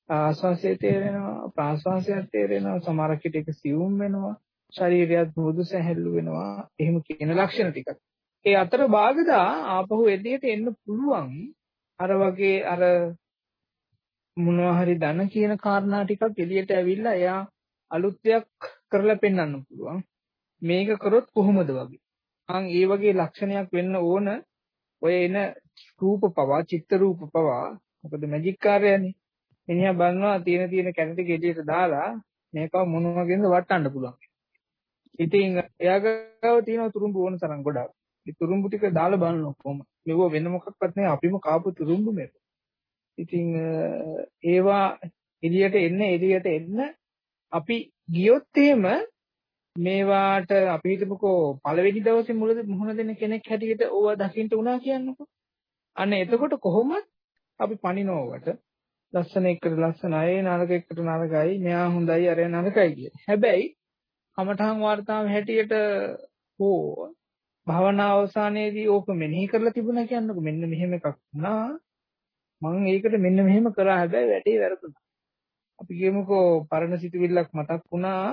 ආශ්වාසය තේරෙනවා ප්‍රාශ්වාසය තේරෙනවා සමහර කිට එක සියුම් වෙනවා ශරීරයත් මෘදු සැහැල්ලු වෙනවා. එහෙම කියන ලක්ෂණ ටිකක්. ඒ අතර භාගදා ආපහු එළියට එන්න පුළුවන් අර වගේ අර මොනවා හරි ධන කියන කාරණා ටිකක් එළියට ඇවිල්ලා එයා අලුත් දෙයක් කරලා පෙන්වන්න පුළුවන්. මේක කරොත් කොහොමද වගේ. අන් ඒ වගේ ලක්ෂණයක් වෙන්න ඕන. ඔය එන රූප පවා චිත්ත රූප පවා. මොකද මැජික් කාර්යයනේ. මිනිහා බලනවා තියෙන තියෙන කැරටි ගෙඩියට දාලා මේකව මොන වගේද වටන්න පුළුවන්. ඉතින් එයාගාව තියෙන තුරුම්බු ඕන තරම් ගොඩාක්. ඒ තුරුම්බු ටික දාලා බලනවා කොහොම. මෙව වෙන මොකක්වත් නෑ අපිම කාපු තුරුම්බු මේක. ඉතින් ඒවා එළියට එන්න එළියට එන්න අපි ගියොත් එහෙම මේවාට අපි හිතමුකෝ පළවෙනි දවසේ මුල මුහුණ දෙන කෙනෙක් හැටියට ඕවා දකින්න උනා කියන්නකෝ. අන්න එතකොට කොහොමද අපි පණිනෝවට ලස්සන එකට ලස්සනයි නරක එකට නරකයි මෙයා හොඳයි අරයා නරකයි කියලා. හැබැයි කමඨහන් වර්තාව හැටියට හෝ භවනා අවසානයේදී ඕක මෙනෙහි කරලා තිබුණා කියන්නකො මෙන්න මෙහෙම එකක් වුණා. මම ඒකට මෙන්න මෙහෙම කරා හැබැයි වැටේ වැරදුනා. අපි කියමුකෝ පරණ සිතුවිල්ලක් මතක් වුණා.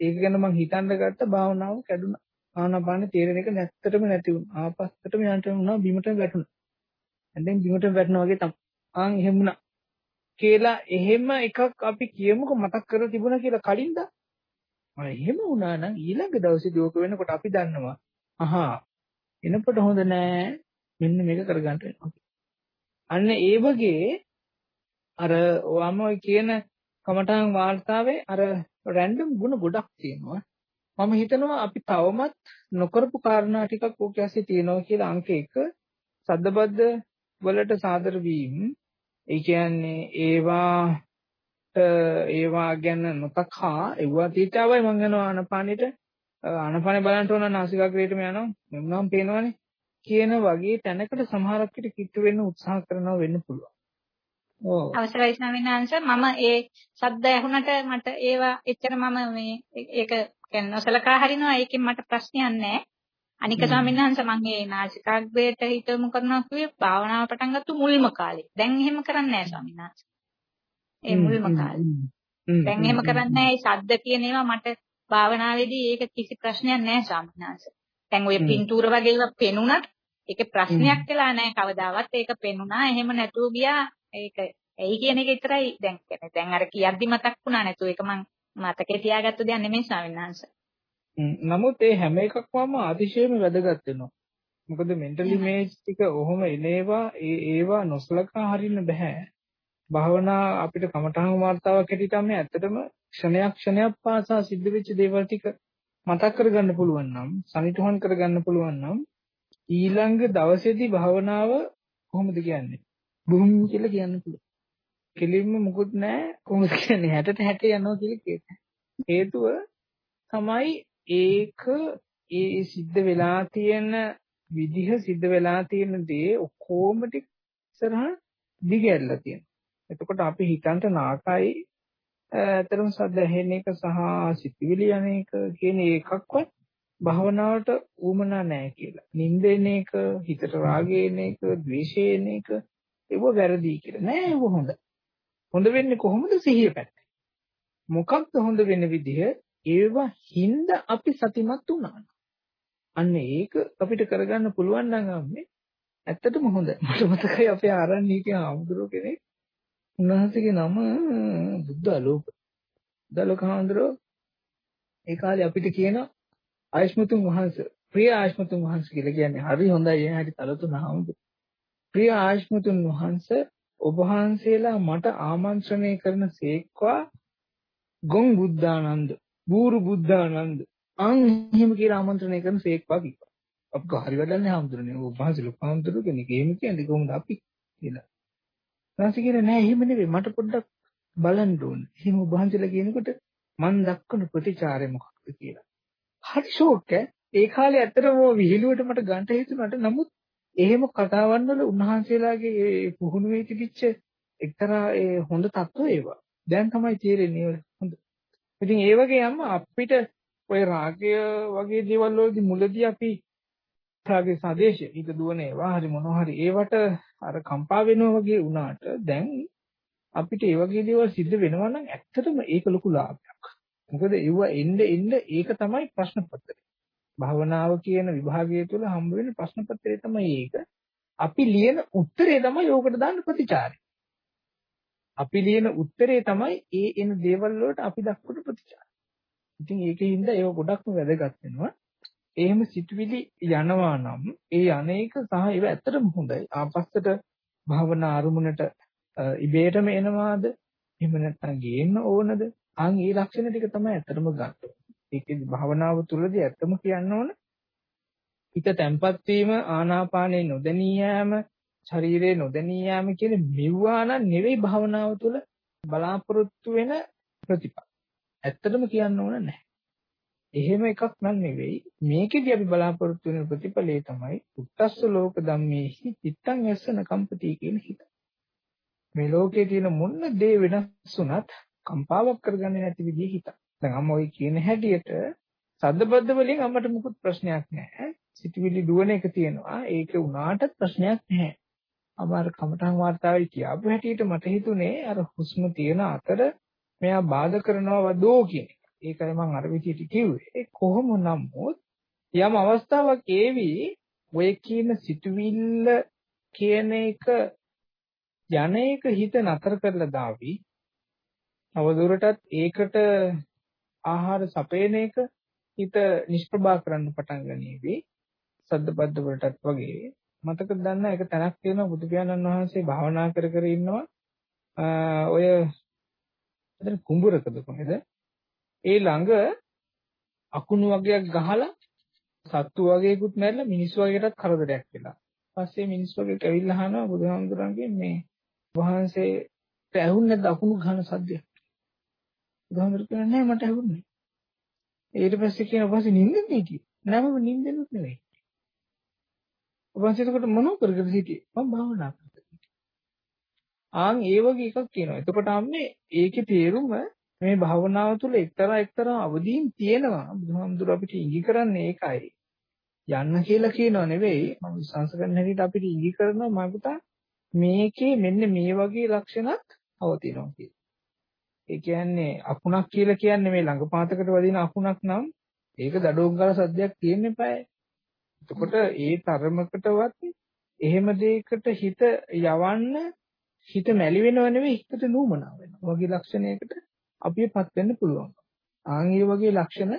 ඒක ගැන මම හිතන්න ගත්ත භාවනාව කැඩුනා. ආනාපාන තේරෙන එක නැත්තටම නැති වුණා. ආපස්සටම යන්න වුණා බිමට වැටුණා. දැන් බිමට වැටෙනා වගේ තමයි. ආන් එහෙම වුණා. කියලා එහෙම එකක් අපි කියමුකෝ මතක් කරලා තිබුණා කියලා කලින්ද? ආ එහෙම වුණා නම් ඊළඟ දවසේදී ඕක වෙනකොට අපි දන්නවා. අහා එනකොට හොඳ නෑ. මෙන්න මේක කරගන්න වෙනවා. අන්න ඒ වගේ අර ඔයම ඔය කියන කමඨාන් වාර්තාවේ අර රැන්ඩම් ಗುಣ ගොඩක් තියෙනවා. මම හිතනවා අපි තවමත් නොකරපු කාරණා ටිකක් ඕක ඇස්සේ තියෙනවා කියලා අංක 1 සද්දබද්ද වලට සාදර වීම. ඒ කියන්නේ ඒවා ඒවා ගැන නොතකා ඒවා තීතාවයි මං යනවා අනපානෙට අනපානේ බලන්න ඕන නාසිකාග්‍රේටම යනවා. මෙන්නම් පේනවනේ. කියන වගේ තැනකට සමහරක් විට කිට්ටු වෙන්න උත්සාහ කරනවා වෙන්න පුළුවන්. අවසරයි ස්වාමීන් වහන්සේ. මම ඒ ශබ්ද ඇහුනට මට ඒවා එච්චර මම මේ ඒක කියන්නේ නොසලකා හරිනවා. ඒකෙන් මට ප්‍රශ්නයක් නැහැ. අනික ස්වාමීන් වහන්සේ මම මේ නාසිකාග්‍රේට හිතමු කරනවා කිව්වේ භාවනාව පටන් ගත්ත මුල්ම කාලේ. දැන් එහෙම කරන්නේ නැහැ ස්වාමීන් වහන්සේ. ඒ මුල්ම කාලේ. දැන් එහෙම කරන්නේ නැහැ. ඒ ශබ්ද කියන ඒවා මට භාවනාවේදී ඒක කිසි ප්‍රශ්නයක් නැහැ ස්වාමීන් වහන්සේ. දැන් ඔය පින්තූර වගේ ඒවා පෙනුනත් ඒකේ ප්‍රශ්නයක් වෙලා නැහැ කවදාවත්. ඒක පෙනුනා. එහෙම නැතුව ගියා ඒක එයි කියන එක විතරයි දැන් කියන්නේ. දැන් අර කියද්දි මතක් වුණා නැතු ඒක මං මතකේ තියාගත්ත දෙයක් නෙමෙයි ස්වාමීන් වහන්සේ. නමුත් ඒ හැම එකක්මම අතිශයම වැදගත් වෙනවා. මොකද මෙන්ටල් ඉමේජ් ටික ඔහොම එනේවා ඒ ඒවා නොසලකා හරින්න බෑ. භාවනා අපිට කමඨහන් වார்த்தාවක් හැටියට මේ ඇත්තටම ක්ෂණයක් ක්ෂණයක් පාසා සිද්ධ වෙච්ච දේවල් ටික මතක් කරගන්න පුළුවන් නම් සනිටුහන් කරගන්න පුළුවන් නම් ඊළඟ දවසේදී භාවනාව කොහොමද කියන්නේ? බුම් කියලා කියන්න පුළුවන්. කෙලින්ම මුකුත් නැහැ කොහොමද කියන්නේ? 60ට 60 යනවා කියලා කියන. හේතුව තමයි ඒක ඒ සිද්ධ වෙලා තියෙන විදිහ සිද්ධ වෙලා තියෙන දේ ඔක්කොම ටික ඉස්සරහ දිගැරලා තියෙනවා. එතකොට අපි හිතන්ට නාකයි ඇතරම සද්ද ඇහෙන එක සහ සිතිවිලි යන එක කියන එකක්වත් භවනාවට ඌමනා නැහැ කියලා. නිින්දෙන එක, හිතට රාගය එන එක, ද්වේෂය එන එක ඒව වැරදි කියලා. නෑ ඒව හොඳ. හොඳ වෙන්නේ කොහොමද සිහිය පැත්තේ. මොකක්ද හොඳ වෙන විදිහ? ඒව හින්ද අපි සතිමත් වුණා. අන්න ඒක අපිට කරගන්න පුළුවන් නම් අම්මේ ඇත්තටම හොඳයි. මට මතකයි අපේ ආරණ්‍යකේ ආමුදුර කෙනෙක් උන්වහන්සේගේ නම බුද්ධ ආලෝක. දලෝක හාමුදුරුවෝ ඒ කාලේ අපිට කියන ආයෂ්මතුන් වහන්සේ ප්‍රිය ආයෂ්මතුන් වහන්සේ කියලා කියන්නේ හරි හොඳයි ඒ හැටි තලතුන හාමුදුරුවෝ. ප්‍රිය ආයෂ්මතුන් වහන්සේ ඔබ වහන්සේලා මට ආමන්ත්‍රණය කරන සේක්වා ගොන් බුද්ධානන්ද බූරු බුද්ධානන්ද අන් එහෙම කියලා ආමන්ත්‍රණය කරන සේක්වා කිව්වා. අපක හරි වැඩන්නේ හාමුදුරනේ ඔබ වහන්සේ ලොකු හාමුදුරුවෝ කෙනෙක් එහෙම කියන්නේ කොහොමද අපි කියලා. ඊට පස්සේ නෑ එහෙම නෙවෙයි මට පොඩ්ඩක් බලන්න ඕන. එහෙම වහන්සලා කියනකොට මන් දක්වන ප්‍රතිචාරය මොකක්ද කියලා. හරි ෂෝක් ඈ. ඒ කාලේ ඇත්තටම විහිළුවට මට ගන්න හිතුණාට නමුත් එහෙම කතාවන් වල උන්වහන්සේලාගේ ඒ පුහුණුවේ තිබිච්ච එක්තරා ඒ හොඳ තත්ත්ව ඒවා. දැන් තමයි තේරෙන්නේ හොඳ. ඉතින් ඒ වගේම අපිට ඔය රාගය වගේ දේවල් වලදී මුලදී අපි රාගේ සදේශය ඊට දුවන ඒවා හරි මොනවා හරි ඒවට අර කම්පා වෙනවා වගේ වුණාට දැන් අපිට ඒ වගේ දේවල් සිද්ධ වෙනවා නම් ඇත්තටම ඒක ලොකු ලාභයක්. මොකද ඒව එන්න එන්න ඒක තමයි ප්‍රශ්න පත්‍රය. භවනාව කියන විභාගය තුළ හම්බ වෙන ප්‍රශ්න පත්‍රය තමයි ඒක. අපි ලියන උත්තරේ තමයි ඕකට දාන්න ප්‍රතිචාරය. අපි ලියන උත්තරේ තමයි ඒ එන දේවල් වලට අපි දක්වන ප්‍රතිචාරය. ඉතින් ඒකෙන්ද ඒව ගොඩක්ම වැදගත් වෙනවා. එහෙම සිතුවිලි යනවා නම් ඒ අනේක සහ ඒව ඇත්තටම හොඳයි. ආපස්සට භවනා අරුමුණට ඉබේටම එනවාද? එහෙම නැත්නම් ගේන්න ඕනද? අන් ඒ ලක්ෂණ ටික තමයි ඇත්තටම ගන්න. ඒකේ භවනාව තුළදී ඇත්තම කියන්න ඕන හිත තැම්පත් වීම ආනාපානේ නොදැනී යෑම ශරීරේ නොදැනී යෑම කියන මෙව්වාන නෙවෙයි භවනාව තුළ බලාපොරොත්තු වෙන ප්‍රතිපල. ඇත්තටම කියන්න ඕන නැහැ. එහෙම එකක් නන් නෙවෙයි මේකෙදි අපි බලාපොරොත්තු වෙන ප්‍රතිඵලය තමයි උත්තස්ස ලෝක ධම්මේහි චිත්තං යස්සන කම්පති කියන හිත. මේ ලෝකයේ තියෙන මොන දේ වෙනස් වුණත් කම්පාවක් කරගන්නේ නැති විදිහේ හිත. දැන් අම්ම ඔය කියන හැටියට සද්දබද්ද වලින් අම්මට මුකුත් ප්‍රශ්නයක් නැහැ. සිතුවිලි දුවන එක තියෙනවා. ඒක උනාටත් ප්‍රශ්නයක් නැහැ. අමාර කමඨං වාර්තාවේ කියාපු හැටියට මට හිතුනේ අර හුස්ම තියෙන අතර මෙයා බාධා කරනවා වදෝ කියන එක. ඒකයි මම අර විදිහට කිව්වේ. කොහොම නමුත් යම් අවස්ථාවක් ඒවි ඔය කියන සිතුවිල්ල කියන එක යන එක හිත නතර කරලා දාවි. අවදුරටත් ඒකට ආහාර සපයන එක හිත නිෂ්ප්‍රභා කරන්න පටන් ගනීවි. සද්දපද්ද වලටත් වගේ මතකද දන්න එක තැනක් තියෙනවා බුදු පියාණන් වහන්සේ භාවනා කර කර ඉන්නවා ඔය එතන කුඹුරකද කොහෙද ඒ ළඟ අකුණු වගේක් ගහලා සත්තු වගේකුත් මැරලා මිනිස්සු වගේටත් කරදරයක් වෙලා. පස්සේ මිනිස්සු වගේට ඇවිල්ලා අහනවා බුදුහාමුදුරන්ගෙන් මේ වහන්සේට ඇහුන්නේ නැද්ද අකුණු ගහන සද්දයක්? බුදුහාමුදුර කියන්නේ නෑ මට ඇහුන්නේ. ඊට පස්සේ කියන ඔබසේ නිින්දෙන්නේ හිටියේ. නෑ මම නිින්දෙනුත් නෙවෙයි. ඔබසේ එතකොට මොනව කරගෙන හිටියේ? මම භාවනා කරලා. ආන් ඒ වගේ එකක් කියනවා. එතකොට අම්මේ ඒකේ තේරුම මේ භාවනාව තුළ එක්තරා එක්තරා අවදීන් තියෙනවා. බුදුහාමුදුර අපිට ඉඟි කරන්නේ ඒකයි. යන්න කියලා කියනව නෙවෙයි. මම විශ්වාස කරන හැටියට අපිට ඉඟි කරනවා මගුතා මේකේ මෙන්න මේ වගේ ලක්ෂණක් අවතිනවා කියලා. ඒ කියන්නේ අකුණක් කියලා කියන්නේ මේ ළඟපාතකට වදින අකුණක් නම් ඒක දඩෝංගල සද්දයක් තියෙන්න eBay. එතකොට ඒ තරමකටවත් එහෙම දෙයකට හිත යවන්න හිත මැලි වෙනව නෙවෙයි හිතට නූමනා වෙනවා. වගේ ලක්ෂණයකට අපිපත් වෙන්න පුළුවන්. ආන් ඒ වගේ ලක්ෂණ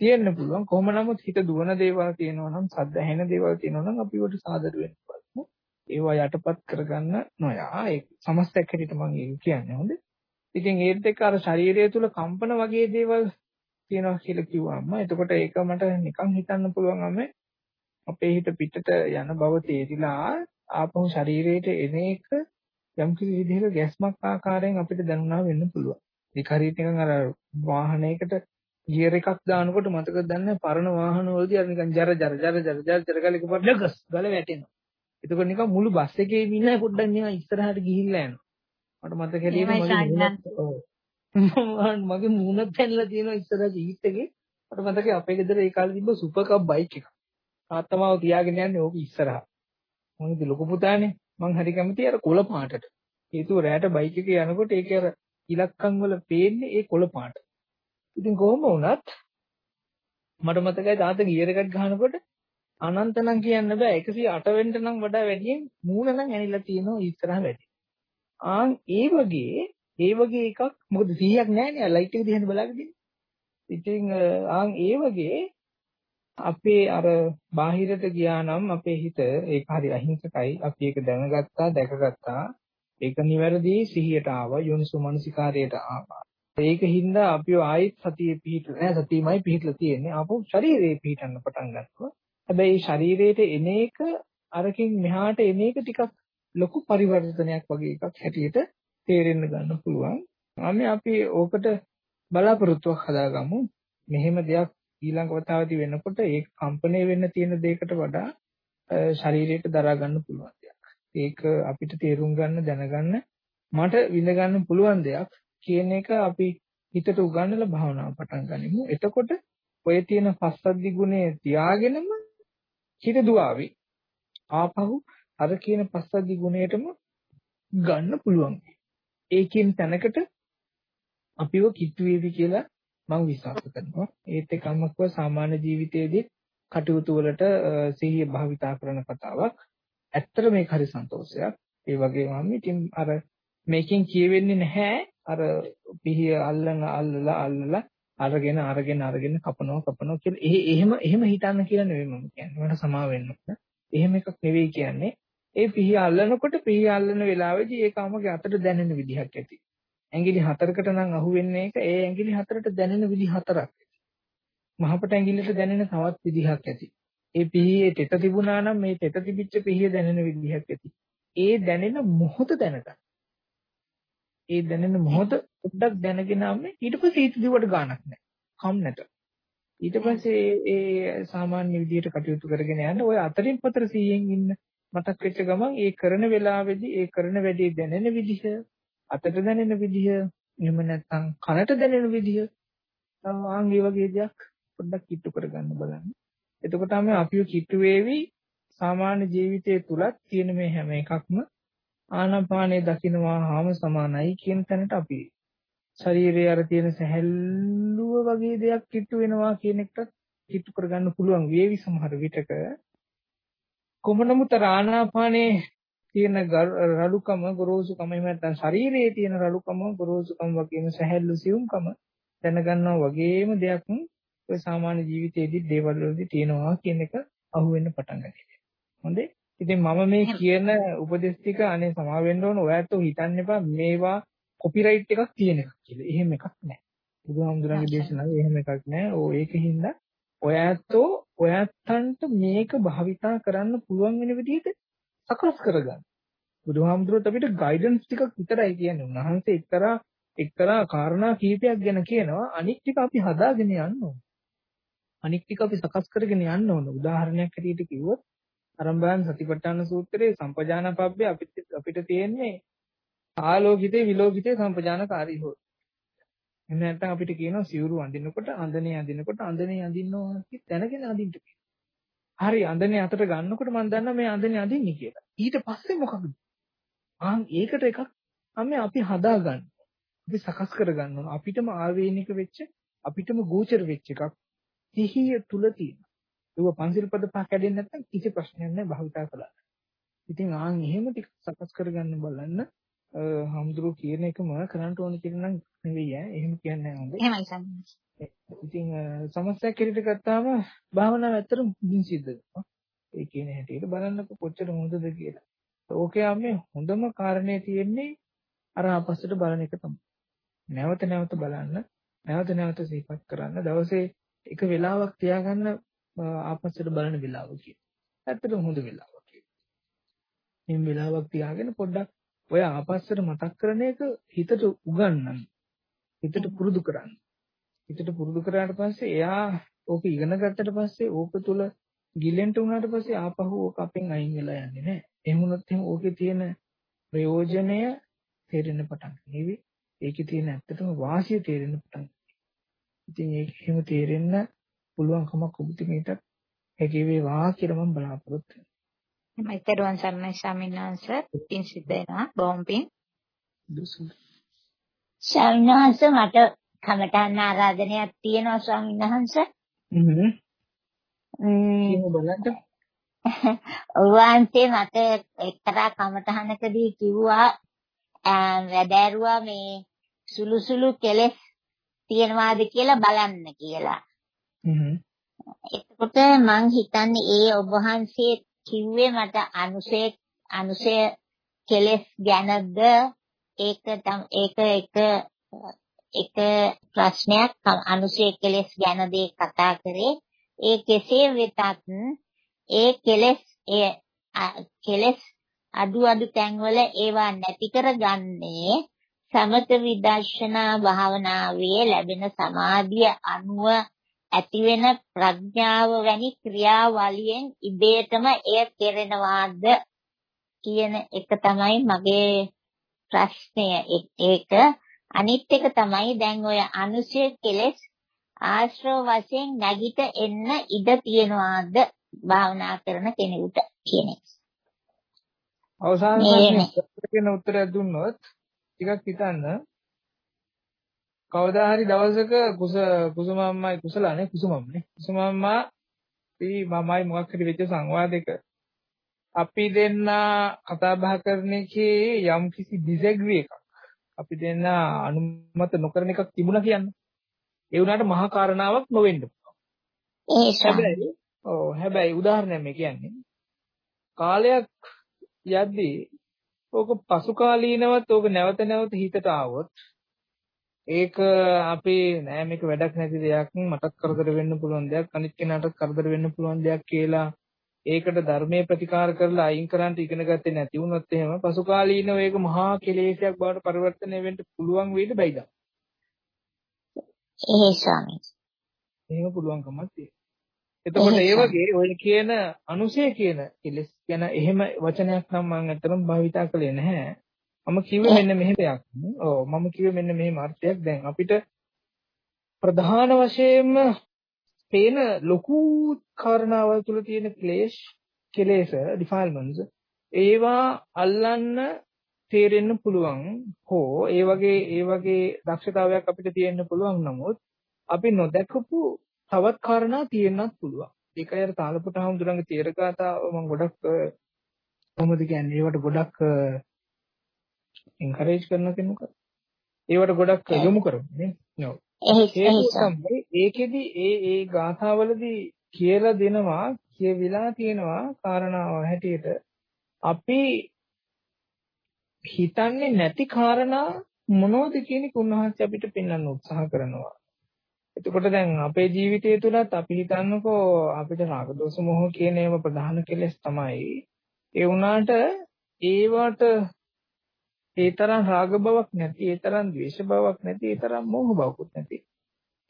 තියෙන්න පුළුවන්. කොහොම නමුත් හිත දුවන දේවල් තියෙනවා නම්, සද්ද ඇහෙන දේවල් තියෙනවා නම් අපි වට සාදර වෙන්න බලමු. ඒවා යටපත් කරගන්න නොයා. ඒ සමස්තයක් හැටියට මම ඒක කියන්නේ හොඳ. ඉතින් ඒත් එක්ක අර ශරීරය තුල කම්පන වගේ දේවල් තියෙනවා කියලා කිව්වම එතකොට ඒක මට නිකන් හිතන්න පුළුවන් අම්මේ අපේ හිත පිටට යන බව තේරිලා ආපහු ශරීරයට එන එක යම් කිසි විදිහක ගැස්මක් ආකාරයෙන් අපිට දැනුණා වෙන්න පුළුවන්. ඒක හරියට නිකන් අර වාහනයකට ගියර් එකක් දානකොට මතකද දන්නේ පරණ වාහන වලදී අර නිකන් ජර ජර ජර ජර ජර ජර ගාලා එකපාරට ගස් ගල වැටෙනවා. එතකොට නිකන් මුළු බස් එකේ ඉන්න පොඩ්ඩක් නිකන් ඉස්සරහට ගිහිල්ලා යනවා. මට මතක හැටියට මගේ මගේ මූණත් පැනලා තියෙනවා ඉස්සරහ ජීවිත එකේ. මට මතකයි අපේ ගෙදර ඒ කාලේ තිබ්බ සුපර් කප් බයික් එකක්. තාත්තමාව තියාගෙන යන්නේ ඕක ඉස්සරහා. මම ඉතින් ලොකු පුතානේ මං හරි කැමති අර කොළ පාටට. හේතුව රැට බයික් එකේ යනකොට ඒක අර ඉලක්කම් වල පේන්නේ ඒ කොළ පාට. ඉතින් කොහොම වුණත් මට මතකයි තාත්තා ගියර් එකක් ගහනකොට අනන්ත නම් කියන්න බෑ 108 වෙන්න නම් වඩා වැඩියෙන් මූණ නම් ඇනිලා තියෙනවා ඉස්සරහ වැඩි. ආන් ඒ වගේ ඒ වගේ එකක් මොකද 100ක් නැහැනේ ලයිට් එක දිහානේ බලාගෙන ඉන්නේ. ඉතින් ආන් ඒ වගේ අපේ අර බාහිරට ගියා නම් අපේ හිත ඒක හරි අහිංසකයි. අපි ඒක දැනගත්තා, දැකගත්තා. ඒක නිවැරදි සිහියට ආවා, යෝනිසෝ මනසිකාරයට ආවා. ඒකින්ද අපිව ආයිත් සතියේ පිහිටලා නෑ සතියමයි පිහිටලා තියෙන්නේ. ආපහු ශරීරයේ පිහිටන්න පටන් ගන්නවා. හැබැයි ශරීරයට එන එක අරකින් මෙහාට එන එක ටිකක් ලොකු පරිවර්තනයක් වගේ එකක් හැටියට තේරෙන්න ගන්න පුළුවන්. අපි අපි ඕකට බලාපොරොත්තුවක් හදාගමු. මෙහෙම දෙයක් ඊළඟ වතාවදී වෙනකොට ඒක කම්පණය වෙන්න තියෙන දෙයකට වඩා ශරීරයට දරා ගන්න පුළුවන් දෙයක්. ඒක අපිට තේරුම් ගන්න දැනගන්න මට විඳ ගන්න පුළුවන් දෙයක් කියන එක අපි හිතට උගන්වලා භාවනාව පටන් ගනිමු. එතකොට ඔය තියෙන පස්සද්ධි ගුණය තියාගෙනම හිත දුවාවි. ආපහු අර කියන පස්සද්ධි ගුණයටම ගන්න පුළුවන්. ඒකෙන් තැනකට අපිව කිට්ටු වේවි කියලා මම විශ්වාස කරනවා. ඒත් එක්කමක්ව සාමාන්‍ය ජීවිතයේදී කටයුතු වලට සිහිය භාවිතා කරන කතාවක්. ඇත්තට මේක හරි සන්තෝෂයක්. ඒ වගේම මම ඉතින් අර මේකෙන් කියවෙන්නේ නැහැ අර පිහිය අල්ලන අල්ලලා අල්ලලා අරගෙන අරගෙන අරගෙන කපනවා කපනවා කියලා. ඒ එහෙම එහෙම හිතන්න කියලා නෙවෙයි මම කියන්නේ. මට සමා වෙන්න. එහෙම එකක් නෙවෙයි කියන්නේ. ඒ පිහිය අල්ලනකොට පිහිය අල්ලන වෙලාවේදී ඒක අමගේ අතට දැනෙන විදිහක් ඇති. ඇඟිලි හතරකට නම් අහු වෙන්නේ ඒක ඒ ඇඟිලි හතරට දැනෙන විදි හතරක්. මහපට ඇඟිල්ලට දැනෙන තවත් විදිහක් ඇති. ඒ පිහියේ තෙත තිබුණා නම් මේ තෙත තිබිච්ච පිහිය දැනෙන විදිහක් ඇති. ඒ දැනෙන මොහොත දැනගන්න. ඒ දැනෙන මොහොත පොඩ්ඩක් දැනගෙන ආන්නේ ඊට පස්සේ ඊට දිවට ගාණක් නැහැ. කම් නැත. ඊට පස්සේ ඒ සාමාන්‍ය විදිහට කටයුතු කරගෙන යන්න ඔය අතරින් පතර 100න් ඉන්න මතක් වෙච්ච ගමන් ඒ කරන වෙලාවේදී ඒ කරන වැඩේ දැනෙන විදිහ අතට දැනෙන විදිහ එහෙම නැත්නම් කනට දැනෙන විදිහ ආන් මේ වගේ දෙයක් පොඩ්ඩක් කිට්ටු කරගන්න බලන්න. එතකොට තමයි අපිව කිට්ටු වේවි සාමාන්‍ය ජීවිතයේ තුලත් තියෙන මේ හැම එකක්ම ආනාපානයේ දකින්නවා හාම සමානයි කියන තැනට අපි ශරීරයේ අර තියෙන සැහැල්ලුව වගේ දෙයක් කිට්ටු වෙනවා කියන එකට කිට්ටු කරගන්න පුළුවන් වේවි සමහර විටක කොමනමුත ආනාපානයේ තියෙන රළුකම ගොරෝසුකම එහෙම නැත්නම් ශරීරයේ තියෙන රළුකම ගොරෝසුකම වගේම සැහැල්ලු සියුම්කම දැනගන්නවා වගේම දෙයක් ඔය සාමාන්‍ය ජීවිතයේදී දේවල් වලදී තියෙනවා කියන එක අහුවෙන්න පටන් ගන්නවා. හොඳේ. ඉතින් මම මේ කියන උපදේශ ටික අනේ සමා වෙන්න ඕන ඔයත් හිතන්න එපා මේවා කොපිරයිට් එකක් තියෙන එකක් කියලා. එහෙම එකක් නැහැ. බුදුහාමුදුරන්ගේ දේශනාවේ එහෙම එකක් නැහැ. ඕ ඒකින්ද ඔයත්ෝ ඔයත්තන්ට මේක භාවිතා කරන්න පුළුවන් වෙන විදිහට සකස් කරගන්න. බුදුහාමුදුරුවෝ අපිට ගයිඩන්ස් ටිකක් විතරයි කියන්නේ. උන්වහන්සේ එක්තරා එක්තරා කාරණා කීපයක් ගැන කියනවා. අනිත් ටික අපි හදාගෙන යන්න ඕන. අනිත් ටික අපි සකස් කරගෙන යන්න ඕන. උදාහරණයක් හැටියට කිව්වොත් අරම්භයන් සතිපට්ඨාන සූත්‍රයේ සම්පජානපබ්බේ අපිට අපිට තියෙන්නේ ආලෝකිතේ විලෝකිතේ සම්පජානකාරී හොත්. එහෙම නැත්නම් අපිට කියනවා සිවුරු අඳිනකොට අඳනේ අඳිනකොට අඳනේ අඳින්න ඕන කි දැනගෙන අඳින්න හරි අඳනේ අතට ගන්නකොට මම දන්නවා මේ අඳනේ අඳින්නේ කියලා. ඊට පස්සේ මොකක්ද? ආන් ඒකට එකක් අපි අපි හදාගන්න. අපි සකස් කරගන්න ඕන. අපිටම ආවේනික වෙච්ච අපිටම ගෝචර වෙච්ච එකක් සිහිය තුල තියෙන. ඒක පන්සිල් පද පහ කැඩෙන්නේ නැත්නම් කිසි ප්‍රශ්නයක් නැහැ භාවිතා කළා. ඉතින් ආන් එහෙම ටික සකස් කරගන්න බලන්න හම්දුරු කියන එකම කරන්න ඕන කියන නම් නෙවෙයි ඈ. එහෙම කියන්නේ නැහැ හොඳ. එහෙමයි සම්මත. ඉතින් සමස්තයක් හැටියට ගත්තාම භාවනාව ඇත්තටම හොඳින් සිද්ධ වෙනවා. ඒ කියන හැටියට බලන්නකො කොච්චර හොඳද කියලා. ඕකේ මේ හොඳම කාරණේ තියෙන්නේ අර අපස්සට බලන එක තමයි. නැවත නැවත බලන්න, නැවත නැවත සිහිපත් කරන්න, දවසේ එක වෙලාවක් තියාගන්න ආපස්සට බලන වෙලාව කියන. ඇත්තටම හොඳ වෙලාවක් කියන. මේ වෙලාවක් තියාගෙන පොඩ්ඩක් ඔය ආපස්සට මතක් කරන එක හිතට උගන්වන්න. හිතට පුරුදු කරන්න. හිතට පුරුදු කරාට පස්සේ එයා ඕක ඉගෙන ගත්තට පස්සේ ඕක තුල ගිලෙන්ට වුණාට පස්සේ ආපහු ඕක අපෙන් අයින් වෙලා යන්නේ නැහැ. එහෙම වුණොත් එහෙනම් ඕකේ තියෙන ප්‍රයෝජනය තේරෙන්න පටන් ගන්නවා. ඒකේ තියෙන ඇත්තටම වාසිය තේරෙන්න පටන් ඉතින් ඒක එහෙම තේරෙන්න පුළුවන්කමක් ඔබතුමීට හැකි වේවා කියලා මම බලාපොරොත්තු වෙනවා. එමයි තෙරුවන් සරණයි ස්වාමීන් වහන්සේ පින් සිද්ධ වෙනවා බොහොම පින්. ස්වාමීන් වහන්සේ මට කමටහන් ආරාධනයක් තියෙනවා ස්වාමීන් වහන්සේ. හ්ම්. බලන්න. වහන්සේ මට එක්තරා කමටහනකදී කිව්වා වැඩෑරුවා මේ සුළු සුළු කෙලෙස් තියෙනවාද කියලා බලන්න කියලා. එතකොට මං හිතන්නේ ඒ ඔබ වහන්සේ කිව්වේ මට අනුසය අනුසය කෙලෙස් ගැනද ඒක ඒක එක එක ප්‍රශ්නයක් අනුසය කෙලෙස් ගැන දේ කතා කරේ. ඒ කෙසේ වෙතත් ඒ කෙලෙස් ඒ කෙලෙස් අඩු අඩු තැන්වල ඒවා නැති කරගන්නේ සමත විදර්ශනා භාවනාවේ ලැබෙන සමාධිය අනුව ඇතිවෙන ප්‍රඥාව වැනි ක්‍රියාවලියෙන් ඉබේටම එය කෙරෙනවාද කියන එක තමයි මගේ ප්‍රශ්නය. ඒක අනිත් එක තමයි දැන් ඔය අනුශය කෙලෙස් ආශ්‍රව වශයෙන් නැගිට එන්න ඉඩ තියනවාද භාවනා කරන කෙනෙකුට කියන එක. අවසාන ප්‍රශ්නේ උත්තරයක් දුන්නොත් ටිකක් හිතන්න. කවදා හරි දවසක කුස කුසමම්මයි කුසලානේ කුසමම්නේ කුසමම්මා අපි මමයි මොකක් හරි වෙච්ච සංවාදයක අපි දෙන්න කතා බහ කරන එකේ යම් කිසි ඩිසැග්‍රී එකක් අපි දෙන්න අනුමත නොකරන එකක් තිබුණා කියන්නේ. ඒ වුණාට මහා කාරණාවක් නොවෙන්න පුළුවන්. හැබැයි ඔව් හැබැයි උදාහරණයක් මේ කියන්නේ. කාලයක් යද්දී ඕක පසු කාලීනවත් ඕක නැවත නැවත හිතට ආවොත් ඒක අපේ නෑ මේක වැඩක් නැති දෙයක් මටත් කරදර වෙන්න පුළුවන් දෙයක් අනිත් කෙනාටත් කරදර වෙන්න පුළුවන් දෙයක් කියලා ඒකට ධර්මයේ ප්‍රතිකාර කරලා අයින් කරන්න ඉගෙන ගත්තේ නැති වුණොත් එහෙම පසු කාලීනව ඒක මහා කෙලෙසයක් බවට පරිවර්තනය වෙන්න පුළුවන් වෙයිද බැයිද? එහෙයි ස්වාමී. එහෙම පුළුවන්කමක් තියෙනවා. එතකොට ඒ වගේ ඔය කියන අනුසය කියන කෙලස් ගැන එහෙම වචනයක් නම් මම අතරම භාවිතා කළේ නැහැ. මම කිව්වේ මෙන්න මෙහෙම දෙයක්. ඔව් මම කිව්වේ මෙන්න මෙහෙම අර්ථයක්. දැන් අපිට ප්‍රධාන වශයෙන්ම පේන ලොකු කාරණාවල් තුල තියෙන ක්ලේශ කෙලෙස ඩිෆයිල්මන්ට්ස් ඒවා අල්ලන්න තේරෙන්න පුළුවන් හෝ ඒ වගේ ඒ වගේ දක්ෂතාවයක් අපිට තියෙන්න පුළුවන් නමුත් අපි නොදැකපු තවත් කාරණා තියෙන්නත් පුළුවන්. ඒකයි අර තාලපොට හඳුරංගේ තේරගතාව මම ගොඩක් කොහොමද කියන්නේ ඒවට ගොඩක් එන්කරේජ් කරන කෙනෙක්. ඒවට ගොඩක් යොමු කරන්නේ නේ. ඒකෙදි ඒ ඒ ගාථාවලදී කියලා දෙනවා කියවිලා තියෙනවා කාරණාව හැටියට අපි හිතන්නේ නැති කාරණා මොනවද කියන එක උන්වහන්සේ අපිට පෙන්වන්න උත්සාහ කරනවා. එතකොට දැන් අපේ ජීවිතය තුලත් අපි හිතන්නකෝ අපිට රාග දෝෂ මොහ කියන ඒවා ප්‍රධාන කෙලෙස් තමයි. ඒ වුණාට ඒවට ඒ තරම් රාග බවක් නැති, ඒ තරම් ද්වේෂ බවක් නැති, ඒ තරම් මෝහ බවකුත් නැති.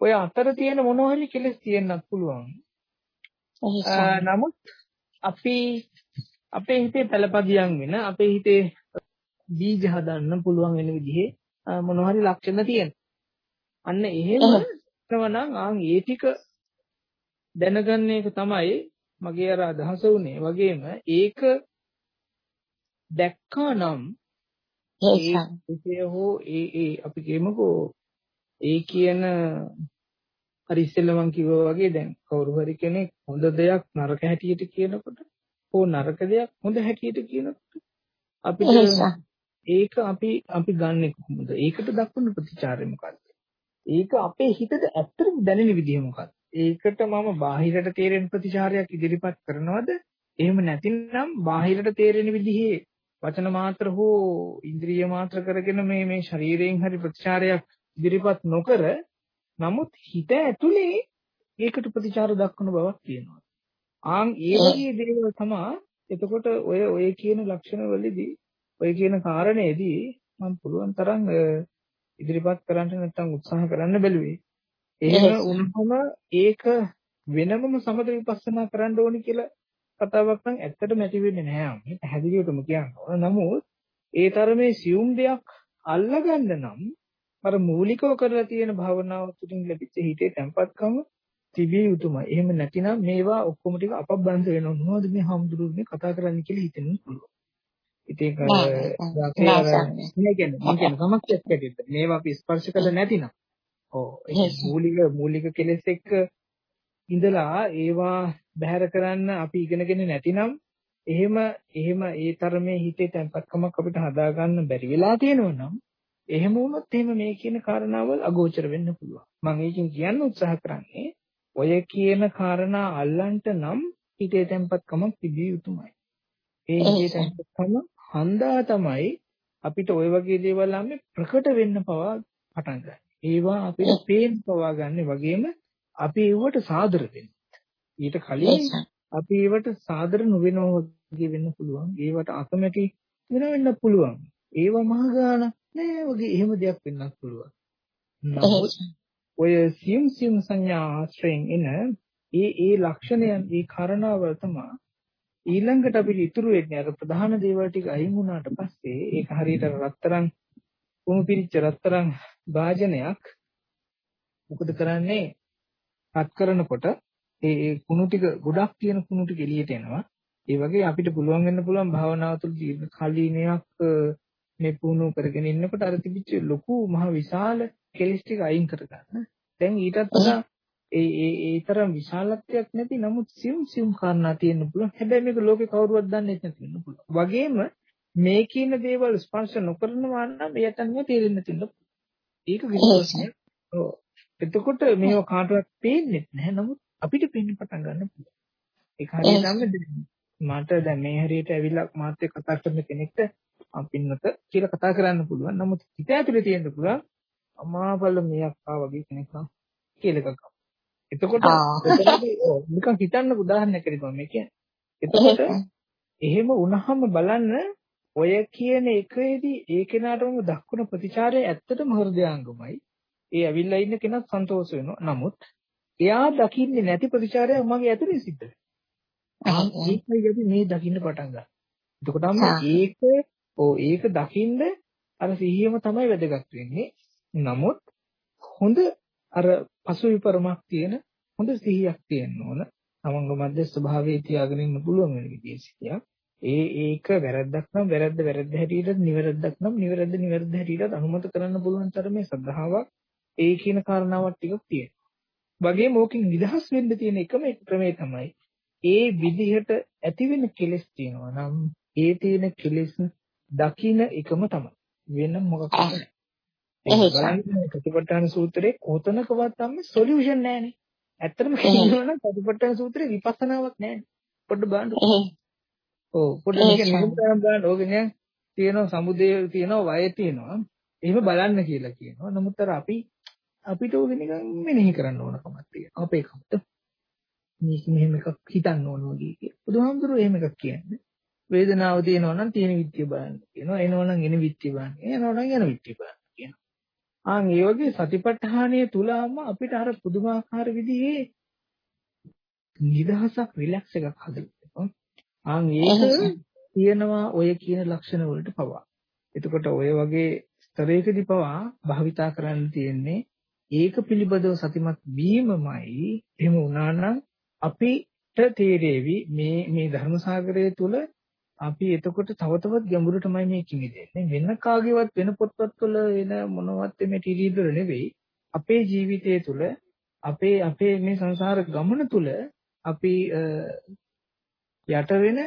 ඔය අතර තියෙන මොනවා හරි කෙලෙස් තියෙන්නත් පුළුවන්. නමුත් අපි අපේ හිතේ පළපදියම් වෙන අපේ හිතේ බීජ හදන්න පුළුවන් වෙන විදිහේ මොනවා හරි ලක්ෂණ තියෙනවා. අන්න එහෙම කරනවා නම් ඒ ටික දැනගන්න එක තමයි මගේ අර අදහස උනේ. වගේම ඒක දැක්කා නම් ඒ හෝ ඒ ඒ අපි කියමුකෝ ඒ කියන හරි ඉස්සෙල්ලා මම කිව්වා වගේ දැන් කවුරු හරි කෙනෙක් හොඳ දෙයක් නරක හැටියට කියනකොට හෝ නරක දෙයක් හොඳ හැටියට කියනකොට අපිට ඒක අපි අපි ගන්නෙ කොහොමද? ඒකට දක්වන ප්‍රතිචාරය මොකක්ද? ඒක අපේ හිතට ඇත්තටම දැනෙන විදිහ මොකක්ද? ඒකට මම බාහිරට තේරෙන ප්‍රතිචාරයක් ඉදිරිපත් කරනවද? එහෙම නැතිනම් බාහිරට තේරෙන විදිහේ වචන මාත්‍ර හෝ ඉන්ද්‍රිය මාත්‍ර කරගෙන මේ මේ ශරීරයෙන් හරි ප්‍රතිචාරයක් ඉදිරිපත් නොකර නමුත් හිත ඇතුලේ ඒකට ප්‍රතිචාර දක්වන බවක් තියෙනවා. ආන් ඒ වගේ දේවල් තමයි එතකොට ඔය ඔය කියන ලක්ෂණ වලදී ඔය කියන කාරණේදී මම පුළුවන් තරම් ඉදිරිපත් කරන්න නැත්නම් උත්සාහ කරන්න බැලුවේ. එහෙම වුණාම ඒක වෙනමම සමත විපස්සනා කරන්න ඕනි කියලා කතාවක් නම් ඇත්තටම ඇති වෙන්නේ නැහැ. මේ පැහැදිලිවටම කියනවා. නමුත් ඒ තරමේ සියුම් දෙයක් අල්ලගන්න නම් අර මූලිකව කරලා තියෙන භාවනාව තුළින් ලැබිච්ච හිතේ තැම්පත්කම තිබිය යුතුමයි. එහෙම නැතිනම් මේවා ඔක්කොම ටික අපබ්බන්ත වෙනවා. මොනවද මේ හම්දුරුනේ කතා කරන්නේ කියලා හිතෙන්න පුළුවන්. ඉතින් ඒක නෑ කියන්නේ මම කියන සමස්තයක් ඇටියෙත් මේවා අපි ස්පර්ශ කළ නැතිනම් ඔව් ඒ මූලික මූලික කෙලෙස් එක්ක ඉඳලා ඒවා බැහැර කරන්න අපි ඉගෙනගෙන නැතිනම් එහෙම එහෙම ඒ තරමේ හිතේ තැම්පත්කමක් අපිට හදාගන්න බැරි වෙලා තියෙනවා නම් එහෙම වුණොත් එහෙම මේ කියන කාරණාවල් අගෝචර වෙන්න පුළුවන්. මම ඒකෙන් කියන්න උත්සාහ කරන්නේ ඔය කියන කාරණා අල්ලන්ට නම් හිතේ තැම්පත්කමක් තිබිය යුතුමයි. ඒ හිතේ තැම්පත්කම හන්දා තමයි අපිට ওই වගේ දේවල් අම්මේ ප්‍රකට වෙන්න පවා පටන් ගන්න. ඒවා අපිට පේන්න පවා ගන්න වගේම අපි ඒවට සාදර වෙන්න. ඊට කලින් අපි ඒවට සාදර නොවෙනවා වගේ වෙන්න පුළුවන්. ඒවට අකමැති වෙන වෙන්න පුළුවන්. ඒව මහගාන නෑ වගේ එහෙම දෙයක් වෙන්නත් පුළුවන්. නමුත් ඔය සියුම් සියුම් සංඥා ආශ්‍රයෙන් එන ඒ ඒ ලක්ෂණයන් ඒ කාරණාවල් තමයි ඊළඟට අපිට ඉතුරු වෙන්නේ අර ප්‍රධාන දේවල් ටික අයින් වුණාට පස්සේ ඒක හරියට රත්තරන් කුණු පිරිච්ච රත්තරන් භාජනයක් මොකද කරන්නේ පත් කරනකොට ඒ කුණු ටික ගොඩක් තියෙන කුණු ටික එළියට එනවා ඒ වගේ අපිට පුළුවන් වෙන්න පුළුවන් භාවනාව තුළ දීර්ඝ කාලීනයක් මේ පුහුණු කරගෙන ඉන්නකොට අර තිබිච්ච ලොකු මහ විශාල කෙලස් ටික අයින් කරගන්න. දැන් ඊටත් වඩා ඒ ඒ ඒ තරම් විශාලත්වයක් නැති නමුත් සියුම් සියුම් කාරණා තියෙන්න පුළුවන්. හැබැයි මේක ලෝකේ කවුරුවත් දන්නේ නැති වෙන්න පුළුවන්. වගේම මේ කියන දේවල් ස්පර්ශ නොකරනවා නම් එයටම තේරෙන්න තියෙන්න ඒක විශ්වාසයක්. ඔව්. එතකොට මේව කාටවත් පේන්නේ නැහැ. නමුත් අපිට පේන්න පටන් ගන්න පුළුවන්. ඒක හරියටම මට දැන් මේ හරියට ඇවිල්ලා මාත් එක්ක කතා කරන කෙනෙක්ට පින්නත කියලා කතා කරන්න පුළුවන්. නමුත් හිත ඇතුලේ තියෙන්න පුළුවන් අමාපල මෙයක් ආ වගේ කෙනෙක් නම් කියලා එකක්. එතකොට නිකන් හිතන්න උදාහරණයක් කරේ මේ කියන්නේ. එතකොට එහෙම වුණාම බලන්න ඔය කියන එකේදී ඒ කෙනාටම දක්වන ප්‍රතිචාරය ඇත්තටම හෘදයාංගමයි. ඒ ඇවිල්ලා ඉන්න කෙනත් සන්තෝෂ වෙනවා. නමුත් එයා දකින්නේ නැති ප්‍රතිචාරයක් මගේ ඇතුලේ සිද්ධ වෙනවා. ඒකයි අපි මේ දකින්න පටන් ගන්න. එතකොටම ඒක ඕ ඒක දකින්න අර සිහියම තමයි වැදගත් වෙන්නේ. නමුත් හොඳ අර පසු විපරමක් තියෙන හොඳ සිහියක් තියෙන්න ඕන. තමන්ග මැද ස්වභාවයේ තියාගෙන ඉන්න පුළුවන් වෙන විදිහේ සිහියක්. ඒ ඒක වැරද්දක් නම් වැරද්ද වැරද්ද හැටියට නිවැරද්දක් නම් නිවැරද්ද නිවැරද්ද හැටියට අනුමත කරන්න පුළුවන් තරමේ ශ්‍රද්ධාවක් ඒ කියන කාරණාවක් ටිකක් තියෙනවා. වගේම ඕකෙන් නිදහස් වෙන්න තියෙන එකම ක්‍රමය තමයි ඒ විදිහට ඇති වෙන කෙලෙස් තියෙනවා නම් ඒ තියෙන කෙලෙස් දකින්න එකම තමයි. වෙන මොකක්ද බලන්න ප්‍රතිපත්තන සූත්‍රයේ කොතනකවත් අම්මේ සොලියුෂන් නැහැනේ. ඇත්තටම කියනවා නම් ප්‍රතිපත්තන සූත්‍රයේ විපස්සනාවක් නැහැනේ. පොඩ්ඩ බලන්න. ඔව් පොඩ්ඩ නිකන් බලන්න ඕකනේ තියෙනවා සමුදේ තියෙනවා වය තියෙනවා. එහෙම බලන්න කියලා කියනවා. නමුත් අර අපි අපිට ඕක නිකන් මෙනෙහි කරන්න ඕන කමක් තියෙනවා. අපේ කමට. මේක මෙහෙම එකක් හිතන්න ඕන වගේ කියලා. බුදුහාමුදුරුවෝ එහෙම එකක් කියන්නේ. වේදනාව තියෙනවා නම් තියෙන විත්‍ය බලන්න කියනවා. එනවා නම් එන විත්‍ය බලන්න. එනවා නම් එන විත්‍ය බලන්න. ආන් ඒ වගේ සතිපට්ඨානය තුලම අපිට අර පුදුමාකාර විදිහේ නිදහසක් රිලැක්ස් එකක් හදලා ආන් ඒක තියෙනවා ඔය කියන ලක්ෂණ වලට පවා. එතකොට ඔය වගේ ස්තරයකදී පවා භාවිතා කරන්න තියෙන්නේ ඒක පිළිබඳව සතිමත් වීමමයි එහෙම වුණා නම් අපිට තේරෙවි මේ මේ ධර්ම සාගරය තුල අපි එතකොට තව තවත් ගැඹුරටමයි මේ කිමිදෙන්නේ. වෙන කාගේවත් වෙන පොත්පත් වල වෙන මොනවත් මේ ටීවී නෙවෙයි. අපේ ජීවිතය තුළ අපේ අපේ මේ සංසාර ගමන තුළ අපි යට වෙන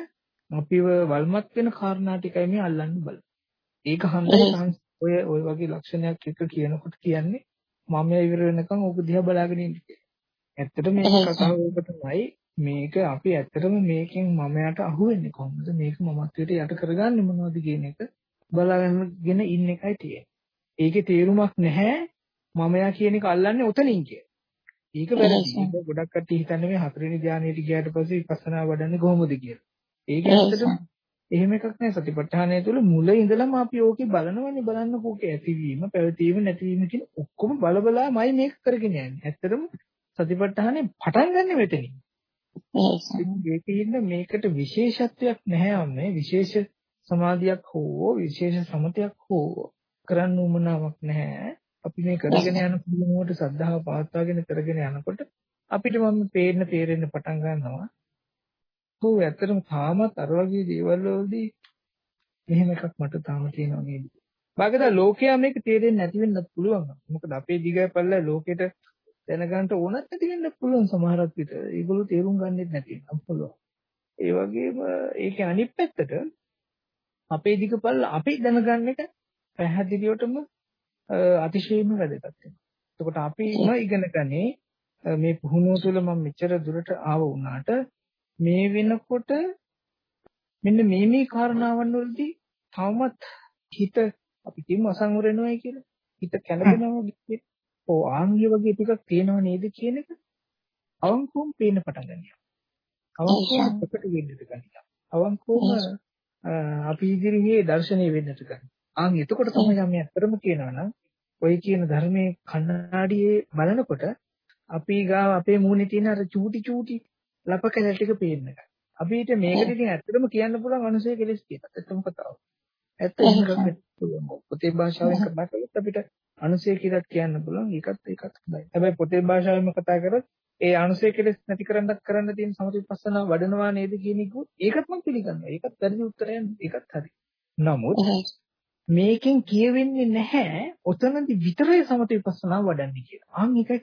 අපිව වල්මත් වෙන කාරණා ටිකයි මේ අල්ලන්න බලන්නේ. ඒක හන්දේ ඔය ඔය වගේ ලක්ෂණයක් එක කියනකොට කියන්නේ මම ඉවර වෙනකන් ඕක දිහා බලාගෙන ඉන්න කියලා. ඇත්තටම මේ කතාව ඕක තමයි මේක අපි ඇත්තටම මේකෙන් මමයට අහුවෙන්නේ කොහොමද මේක මමත්වයට යට කරගන්නේ මොනවද කියන එක බලාගෙනගෙන ඉන්න එකයි තියෙන්නේ. ඒකේ තේරුමක් නැහැ මමයා කියන එක අල්ලන්නේ උතනින් කිය. ඒක වැරදි. ගොඩක් කට්ටිය හිතන්නේ මේ හතරවෙනි ධානයට ගියාට පස්සේ විපස්සනා වඩන්නේ කොහොමද කියලා. ඒක ඇත්තටම එහෙම එකක් නෑ සතිපට්ඨානය තුළ මුල ඉඳලම අපි ඕකේ බලනවනේ බලන්න කෝකේ ඇතිවීම පැවතීම නැතිවීම කියන ඔක්කොම බල බලාමයි මේක කරගෙන යන්නේ. ඇත්තටම සතිපට්ඨානේ පටන් ගන්න මෙතනින්. ඒකින්ද මේකට විශේෂත්වයක් නැහැ මේ විශේෂ සමාධියක් හෝ විශේෂ සමතයක් හෝ කරන්න උවමනාවක් නැහැ. අපි මේ කරගෙන යන කුලමුවට සද්ධාව පවත්වාගෙන කරගෙන යනකොට අපිට මම පේන්න තේරෙන්න පටන් ගන්නවා. ඔව් ඇත්තටම තාමත් අර වගේ දේවල් වලදී මෙහෙම එකක් මට තාම තියෙනවා නේද? බාගදා ලෝකයා මේක තේරෙන්නේ නැති වෙන්නත් පුළුවන්. මොකද අපේ දිගයි පල්ලා ලෝකෙට දැනගන්න ඕනත් නැති වෙන්න පුළුවන් සමහරක් විට. ඒගොල්ලෝ තේරුම් ගන්නෙත් නැති වෙන්න පුළුවන්. ඒ වගේම ඒකේ අනිත් පැත්තට අපේ දිගපල්ල අපි දැනගන්න එක පැහැදිලිවටම අතිශයින්ම වැදගත් වෙනවා. එතකොට අපි ඉගෙන ගන්නේ මේ පුහුණුව තුළ මම මෙච්චර දුරට ආව වුණාට මේ වෙනකොට මෙන්න මේ මේ කාරණාවන් වලදී තවමත් හිත අපි කියමු අසංවර වෙනවයි කියලා. හිත කැළඹෙනවා ඔව් ආන්ගිය වගේ ටිකක් තියෙනව නේද කියන එක අවංකවම පේන්න පටන් ගන්නවා. අවංකවම ප්‍රකට වෙන්නට ගන්නවා. අවංකවම අපි ඉදිරියේ දර්ශනීය වෙන්නට ගන්නවා. ආන් එතකොට තමයි අපි ඇත්තටම කියනවා නම් ඔය කියන ධර්මයේ කණ්ණාඩියේ බලනකොට අපි ගාව අපේ මූණේ තියෙන අර චූටි චූටි ලප කැලල් ටික පේන්න ගන්නවා. අපිට මේකට ඉතින් ඇත්තටම කියන්න පුළුවන් අනුසය කෙලස් කියලා. ඇත්තම කතාව. ඇත්ත එහෙම පොතේ භාෂාවෙන් කතා කළොත් අපිට අනුසය කියලා කියන්න පුළුවන්. ඒකත් ඒකත් හොඳයි. හැබැයි පොතේ භාෂාවෙන්ම කතා කරොත් ඒ අනුසය කෙලස් නැති කරන්නත් කරන්න තියෙන සමථවිපස්සනා වඩනවා නේද කියන එක ඒකත් මම පිළිගන්නවා. ඒකත් වැරදි උත්තරයක්. ඒකත් හරි. නමුත් මේකෙන් කියවෙන්නේ නැහැ ඔතනදි විතරයි සමථවිපස්සනා වඩන්නේ කියලා. අන් ඒකයි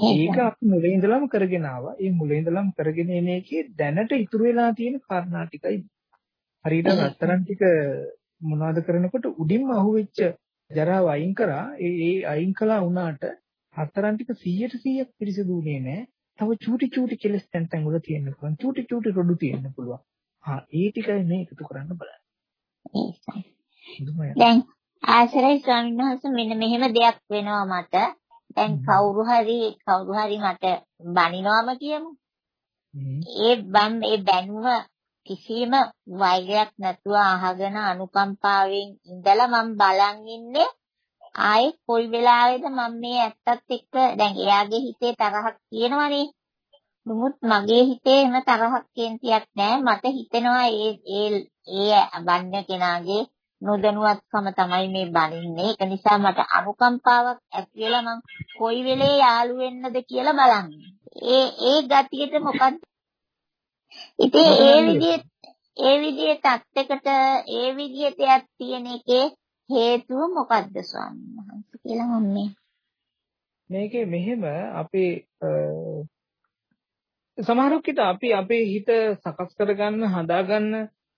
ඒක අපි මුලින් ඉඳලම කරගෙන ආවා. ඒ මුලින් ඉඳලම කරගෙන එන එකේ දැනට ඉතුරු වෙලා තියෙන කාරණා ටිකයි. හරියට රත්තරන් ටික මොනවද කරනකොට උඩින්ම අහුවෙච්ච ජරාව අයින් කරා. ඒ ඒ අයින් කළා වුණාට රත්තරන් ටික 100ට 100ක් පිරිසිදුුනේ නැහැ. තව චූටි චූටි කෙලස් තැන් තැන් වල තියෙන්න පුළුවන්. චූටි චූටි රොඩු තියෙන්න පුළුවන්. හා ඒ ටිකයි මේ එකතු කරන්න බලන්න. දැන් ආශ්‍රයි ස්වාමීන් වහන්සේ මෙන්න මෙහෙම දෙයක් වෙනවා මට. දැන් කවුරු හරි කවුරු හරි මට බනිනවම කියමු. ඒ බම් ඒ බැනුව කිසිම වෛරයක් නැතුව අහගෙන අනුකම්පාවෙන් ඉඳලා මම බලන් ඉන්නේ ආයේ කොයි වෙලාවෙද මම මේ ඇත්තත් එක්ක දැන් එයාගේ හිතේ තරහක් තියෙනවනේ. නමුත් මගේ හිතේ එහෙම තරහක් කියන්තියක් නැහැ. මට හිතෙනවා ඒ ඒ ඒ බන්නේ කෙනාගේ නොදැනුවත්කම තමයි මේ බනින්නේ. ඒක නිසා මට අනුකම්පාවක් ඇති වෙලා මං කොයි වෙලේ යාළු වෙන්නද කියලා බලන්නේ. ඒ ඒ ගතියට මොකක්ද? ඉතින් ඒ විදිහේ ඒ විදිහේ තත්යකට ඒ විදිහේ දෙයක් තියෙන එකේ හේතුව මොකද්ද ස්වාමීන් වහන්සේ කියලා මම මේ මේකේ මෙහෙම අපේ සමහරවිට අපි අපේ හිත සකස් කරගන්න හදාගන්න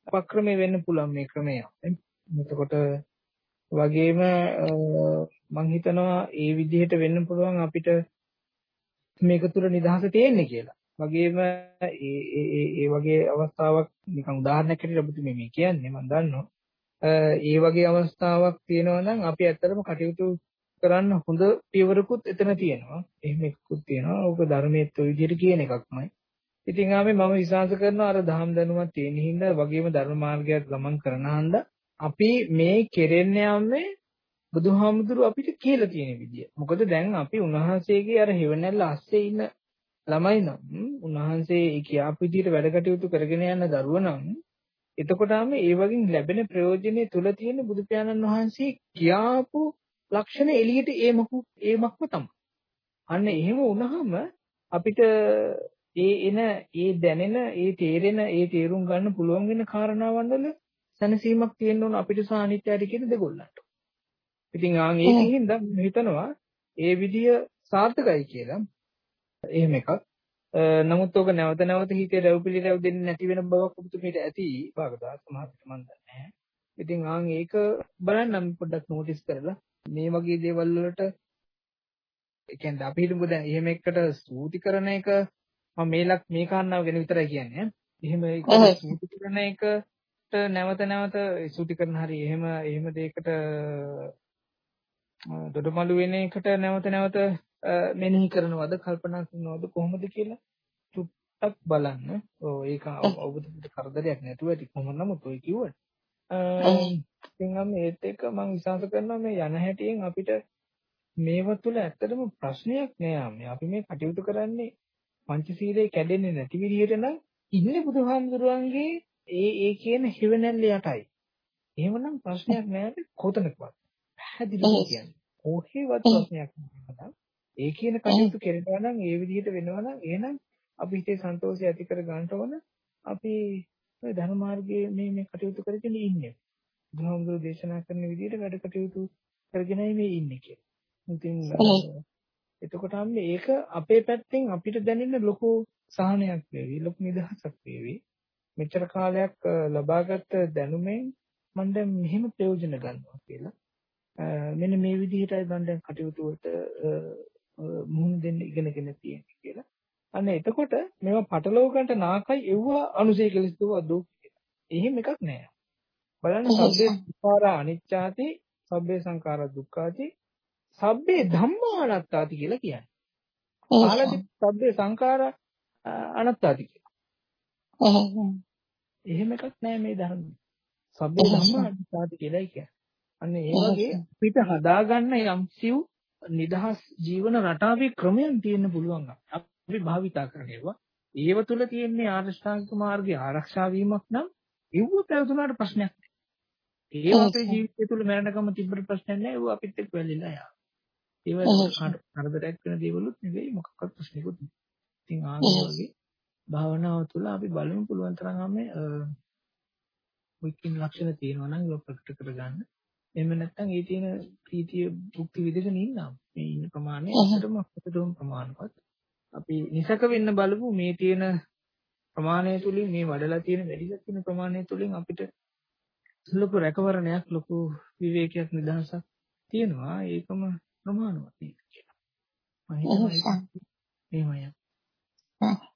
උපක්‍රමය වෙන්න පුළුවන් මේ ක්‍රමය. එතකොට වගේම මම හිතනවා ඒ විදිහට වෙන්න පුළුවන් අපිට මේක තුර නිදහස තියෙන්නේ කියලා. වගේම ඒ ඒ ඒ වගේ අවස්ථාවක් නිකන් උදාහරණයක් හැටියට ඔබතුමී මේ කියන්නේ මම දන්නවා. ඒ වගේ අවස්ථාවක් තියෙනවා නම් අපි ඇත්තටම කටයුතු කරන්න හොඳ පියවරකුත් එතන තියෙනවා. එහෙම එකකුත් තියෙනවා. ඕක ධර්මයේත් ඔය විදිහට කියන එකක්මයි. ඉතින් ආමේ මම විශ්වාස කරනවා අර දහම් දැනුමක් තියෙන හින්දා වගේම ධර්ම මාර්ගයක් ගමන් කරන හන්දා අපි මේ කෙරෙන්න යන්නේ බුදුහාමුදුරු අපිට කියලා තියෙන විදිය. මොකද දැන් අපි උන්වහන්සේගේ අර හිවණැල්ල අස්සේ ඉන්න ළමයි නම් උන්වහන්සේ ඒ කියාපු විදියට වැඩ කටයුතු කරගෙන යන දරුවා නම් එතකොටම ඒ වගේ ලැබෙන ප්‍රයෝජනෙ තුල තියෙන බුදු පියාණන් වහන්සේ කියාපු ලක්ෂණ එළියට ඒමකු ඒමක්ම තමයි. අන්න එහෙම වුණාම අපිට ඒ එන ඒ දැනෙන ඒ තේරෙන ඒ තේරුම් ගන්න පුළුවන් වෙන කාරණාවන් වල සැනසීමක් තියෙන්න ඕන අපිට සානිත්‍යයට කියන දෙගොල්ලන්ට. ඉතින් ආන් ඒකින් මම හිතනවා ඒ විදිය සාර්ථකයි කියලා. එහෙම එකක්. නමුත් ඔක නැවත නැවත හිතේ රැව්පිලි රැව් දෙන්නේ නැති වෙන බවක් ඔබතුමීට ඇති භාගදා සමහරවිට මම දන්නේ ඉතින් ආන් ඒක බලන්නම් පොඩ්ඩක් නෝටිස් කරලා මේ වගේ දේවල් වලට ඒ කියන්නේ අපි හිතමුකෝ දැන් එහෙම එකට ස්තුති කරන එක මම මේ ලක් මේ කාරණාව ගැන විතරයි කියන්නේ. එහෙම ඒක ස්තුති කරන එකට නැවත නැවත ස්තුති කරන හරි එහෙම එහෙම දෙයකට දොඩමළු වෙන එකට නැවත නැවත මෙනෙහි කරනවද කල්පනා කරනවද කොහොමද කියලා චුට්ටක් බලන්න. ඔව් ඒක අවබෝධයට කරදරයක් නැතුව ඇති කොහොම නමුත් ඔය කිව්වට. ඉතින් ඒත් එක්ක මම විශ්වාස කරනවා මේ යන හැටියෙන් අපිට මේව තුළ ඇත්තටම ප්‍රශ්නයක් නෑ අපි මේ කටයුතු කරන්නේ පංචශීලයේ කැඩෙන්නේ නැති විදිහට නම් ඉන්නේ බුදුහාමුදුරුවන්ගේ ඒ ඒ කියන හිවණැල්ල යටයි. එහෙමනම් ප්‍රශ්නයක් නෑ කොතනකවත්. පැහැදිලිව කියන්නේ. කොහේවත් ප්‍රශ්නයක් නෑ. ඒ කියන කටයුතු කරනවා නම් ඒ විදිහට වෙනවා නම් එහෙනම් අපි හිතේ සන්තෝෂය ඇති කර ගන්නට ඕන අපි මේ ධර්ම මාර්ගයේ මේ මේ කටයුතු කරගෙන ඉන්නේ. බුදුහාමුදුරුවෝ දේශනා කරන විදිහට වැඩ කටයුතු කරගෙනයි මේ ඉන්නේ කියලා. ඉතින් එතකොට මේක අපේ පැත්තෙන් අපිට දැනෙන ලොකු සහනයක් වේවි ලොකු නිදහසක් වේවි මෙච්චර කාලයක් ලබාගත් දැනුමෙන් මම දැන් මෙහෙම ප්‍රයෝජන ගන්නවා කියලා මෙන්න මේ විදිහටයි මම දැන් කටයුතු වලට මුහුණ දෙන්න ඉගෙනගෙන තියෙන්නේ කියලා අන්න එතකොට මේවා පටලව ගන්නට නාකයි එව්වා අනුසය කෙලස් දුවා දුක් කියලා. එහෙම එකක් නෑ. බලන්න සබ්බේ සංඛාරා අනිච්චාති සබ්බේ සංඛාරා දුක්ඛාති සබ්බේ ධම්මානත්තාති කියලා කියන්නේ. ආලදි සබ්බේ සංඛාර අනත්තාති කියලා. එහෙම එකක් නෑ මේ ධර්ම. සබ්බේ ධම්මානත්තාති කියලායි කියන්නේ. අන්න ඒ වගේ පිට හදාගන්න යම් සිව් නිදහස් ජීවන රටාවේ ක්‍රමයන් තියෙන්න පුළුවන්. අපි භාවිතා කරනවා. ඒව තුල තියෙන්නේ ආරෂ්ඨාංගික මාර්ගයේ ආරක්ෂා වීමක් නම් ඒව පැවතුනාට ප්‍රශ්නයක් නෑ. ඒව අපේ ජීවිතය තුළ මරණකම තිබ්බට ප්‍රශ්නයක් නෑ. ඒව අපිත් එක්ක වැළිලා යා. ඒවා කරදරයක් වෙන දේවලුත් නෙවෙයි මොකක්වත් ප්‍රශ්නකුත් නෙවෙයි. ඉතින් ආන්නේ වගේ භාවනාව තුළ අපි බලමු පුළුවන් තරම් මේ විකින් ලක්ෂණ තියෙනවා නම් ඒක ප්‍රකට කරගන්න. එහෙම නැත්නම් ඒ තියෙන ප්‍රීතිය භුක්ති විඳගෙන ඉන්නම්. මේ ඉන්න ප්‍රමාණය ඇත්තටම අපිටම ප්‍රමාණවත්. අපි නිසක වෙන්න බලමු මේ තියෙන ප්‍රමාණය තුලින් මේ වඩලා තියෙන වැඩිලා තියෙන ප්‍රමාණය තුලින් අපිට ලොකු රැකවරණයක් ලොකු විවේකයක් නිදහසක් තියෙනවා. ඒකම ප්‍රමාණවත් නේද කියලා. මම එහෙමයි.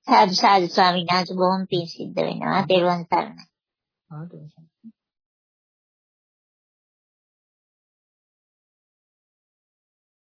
සාදු සාදු ස්වාමීන් වහන්සේ බොහොම පිං සිද්ධ වෙනවා. තෙරුවන් සරණයි. ආ තෙරුවන්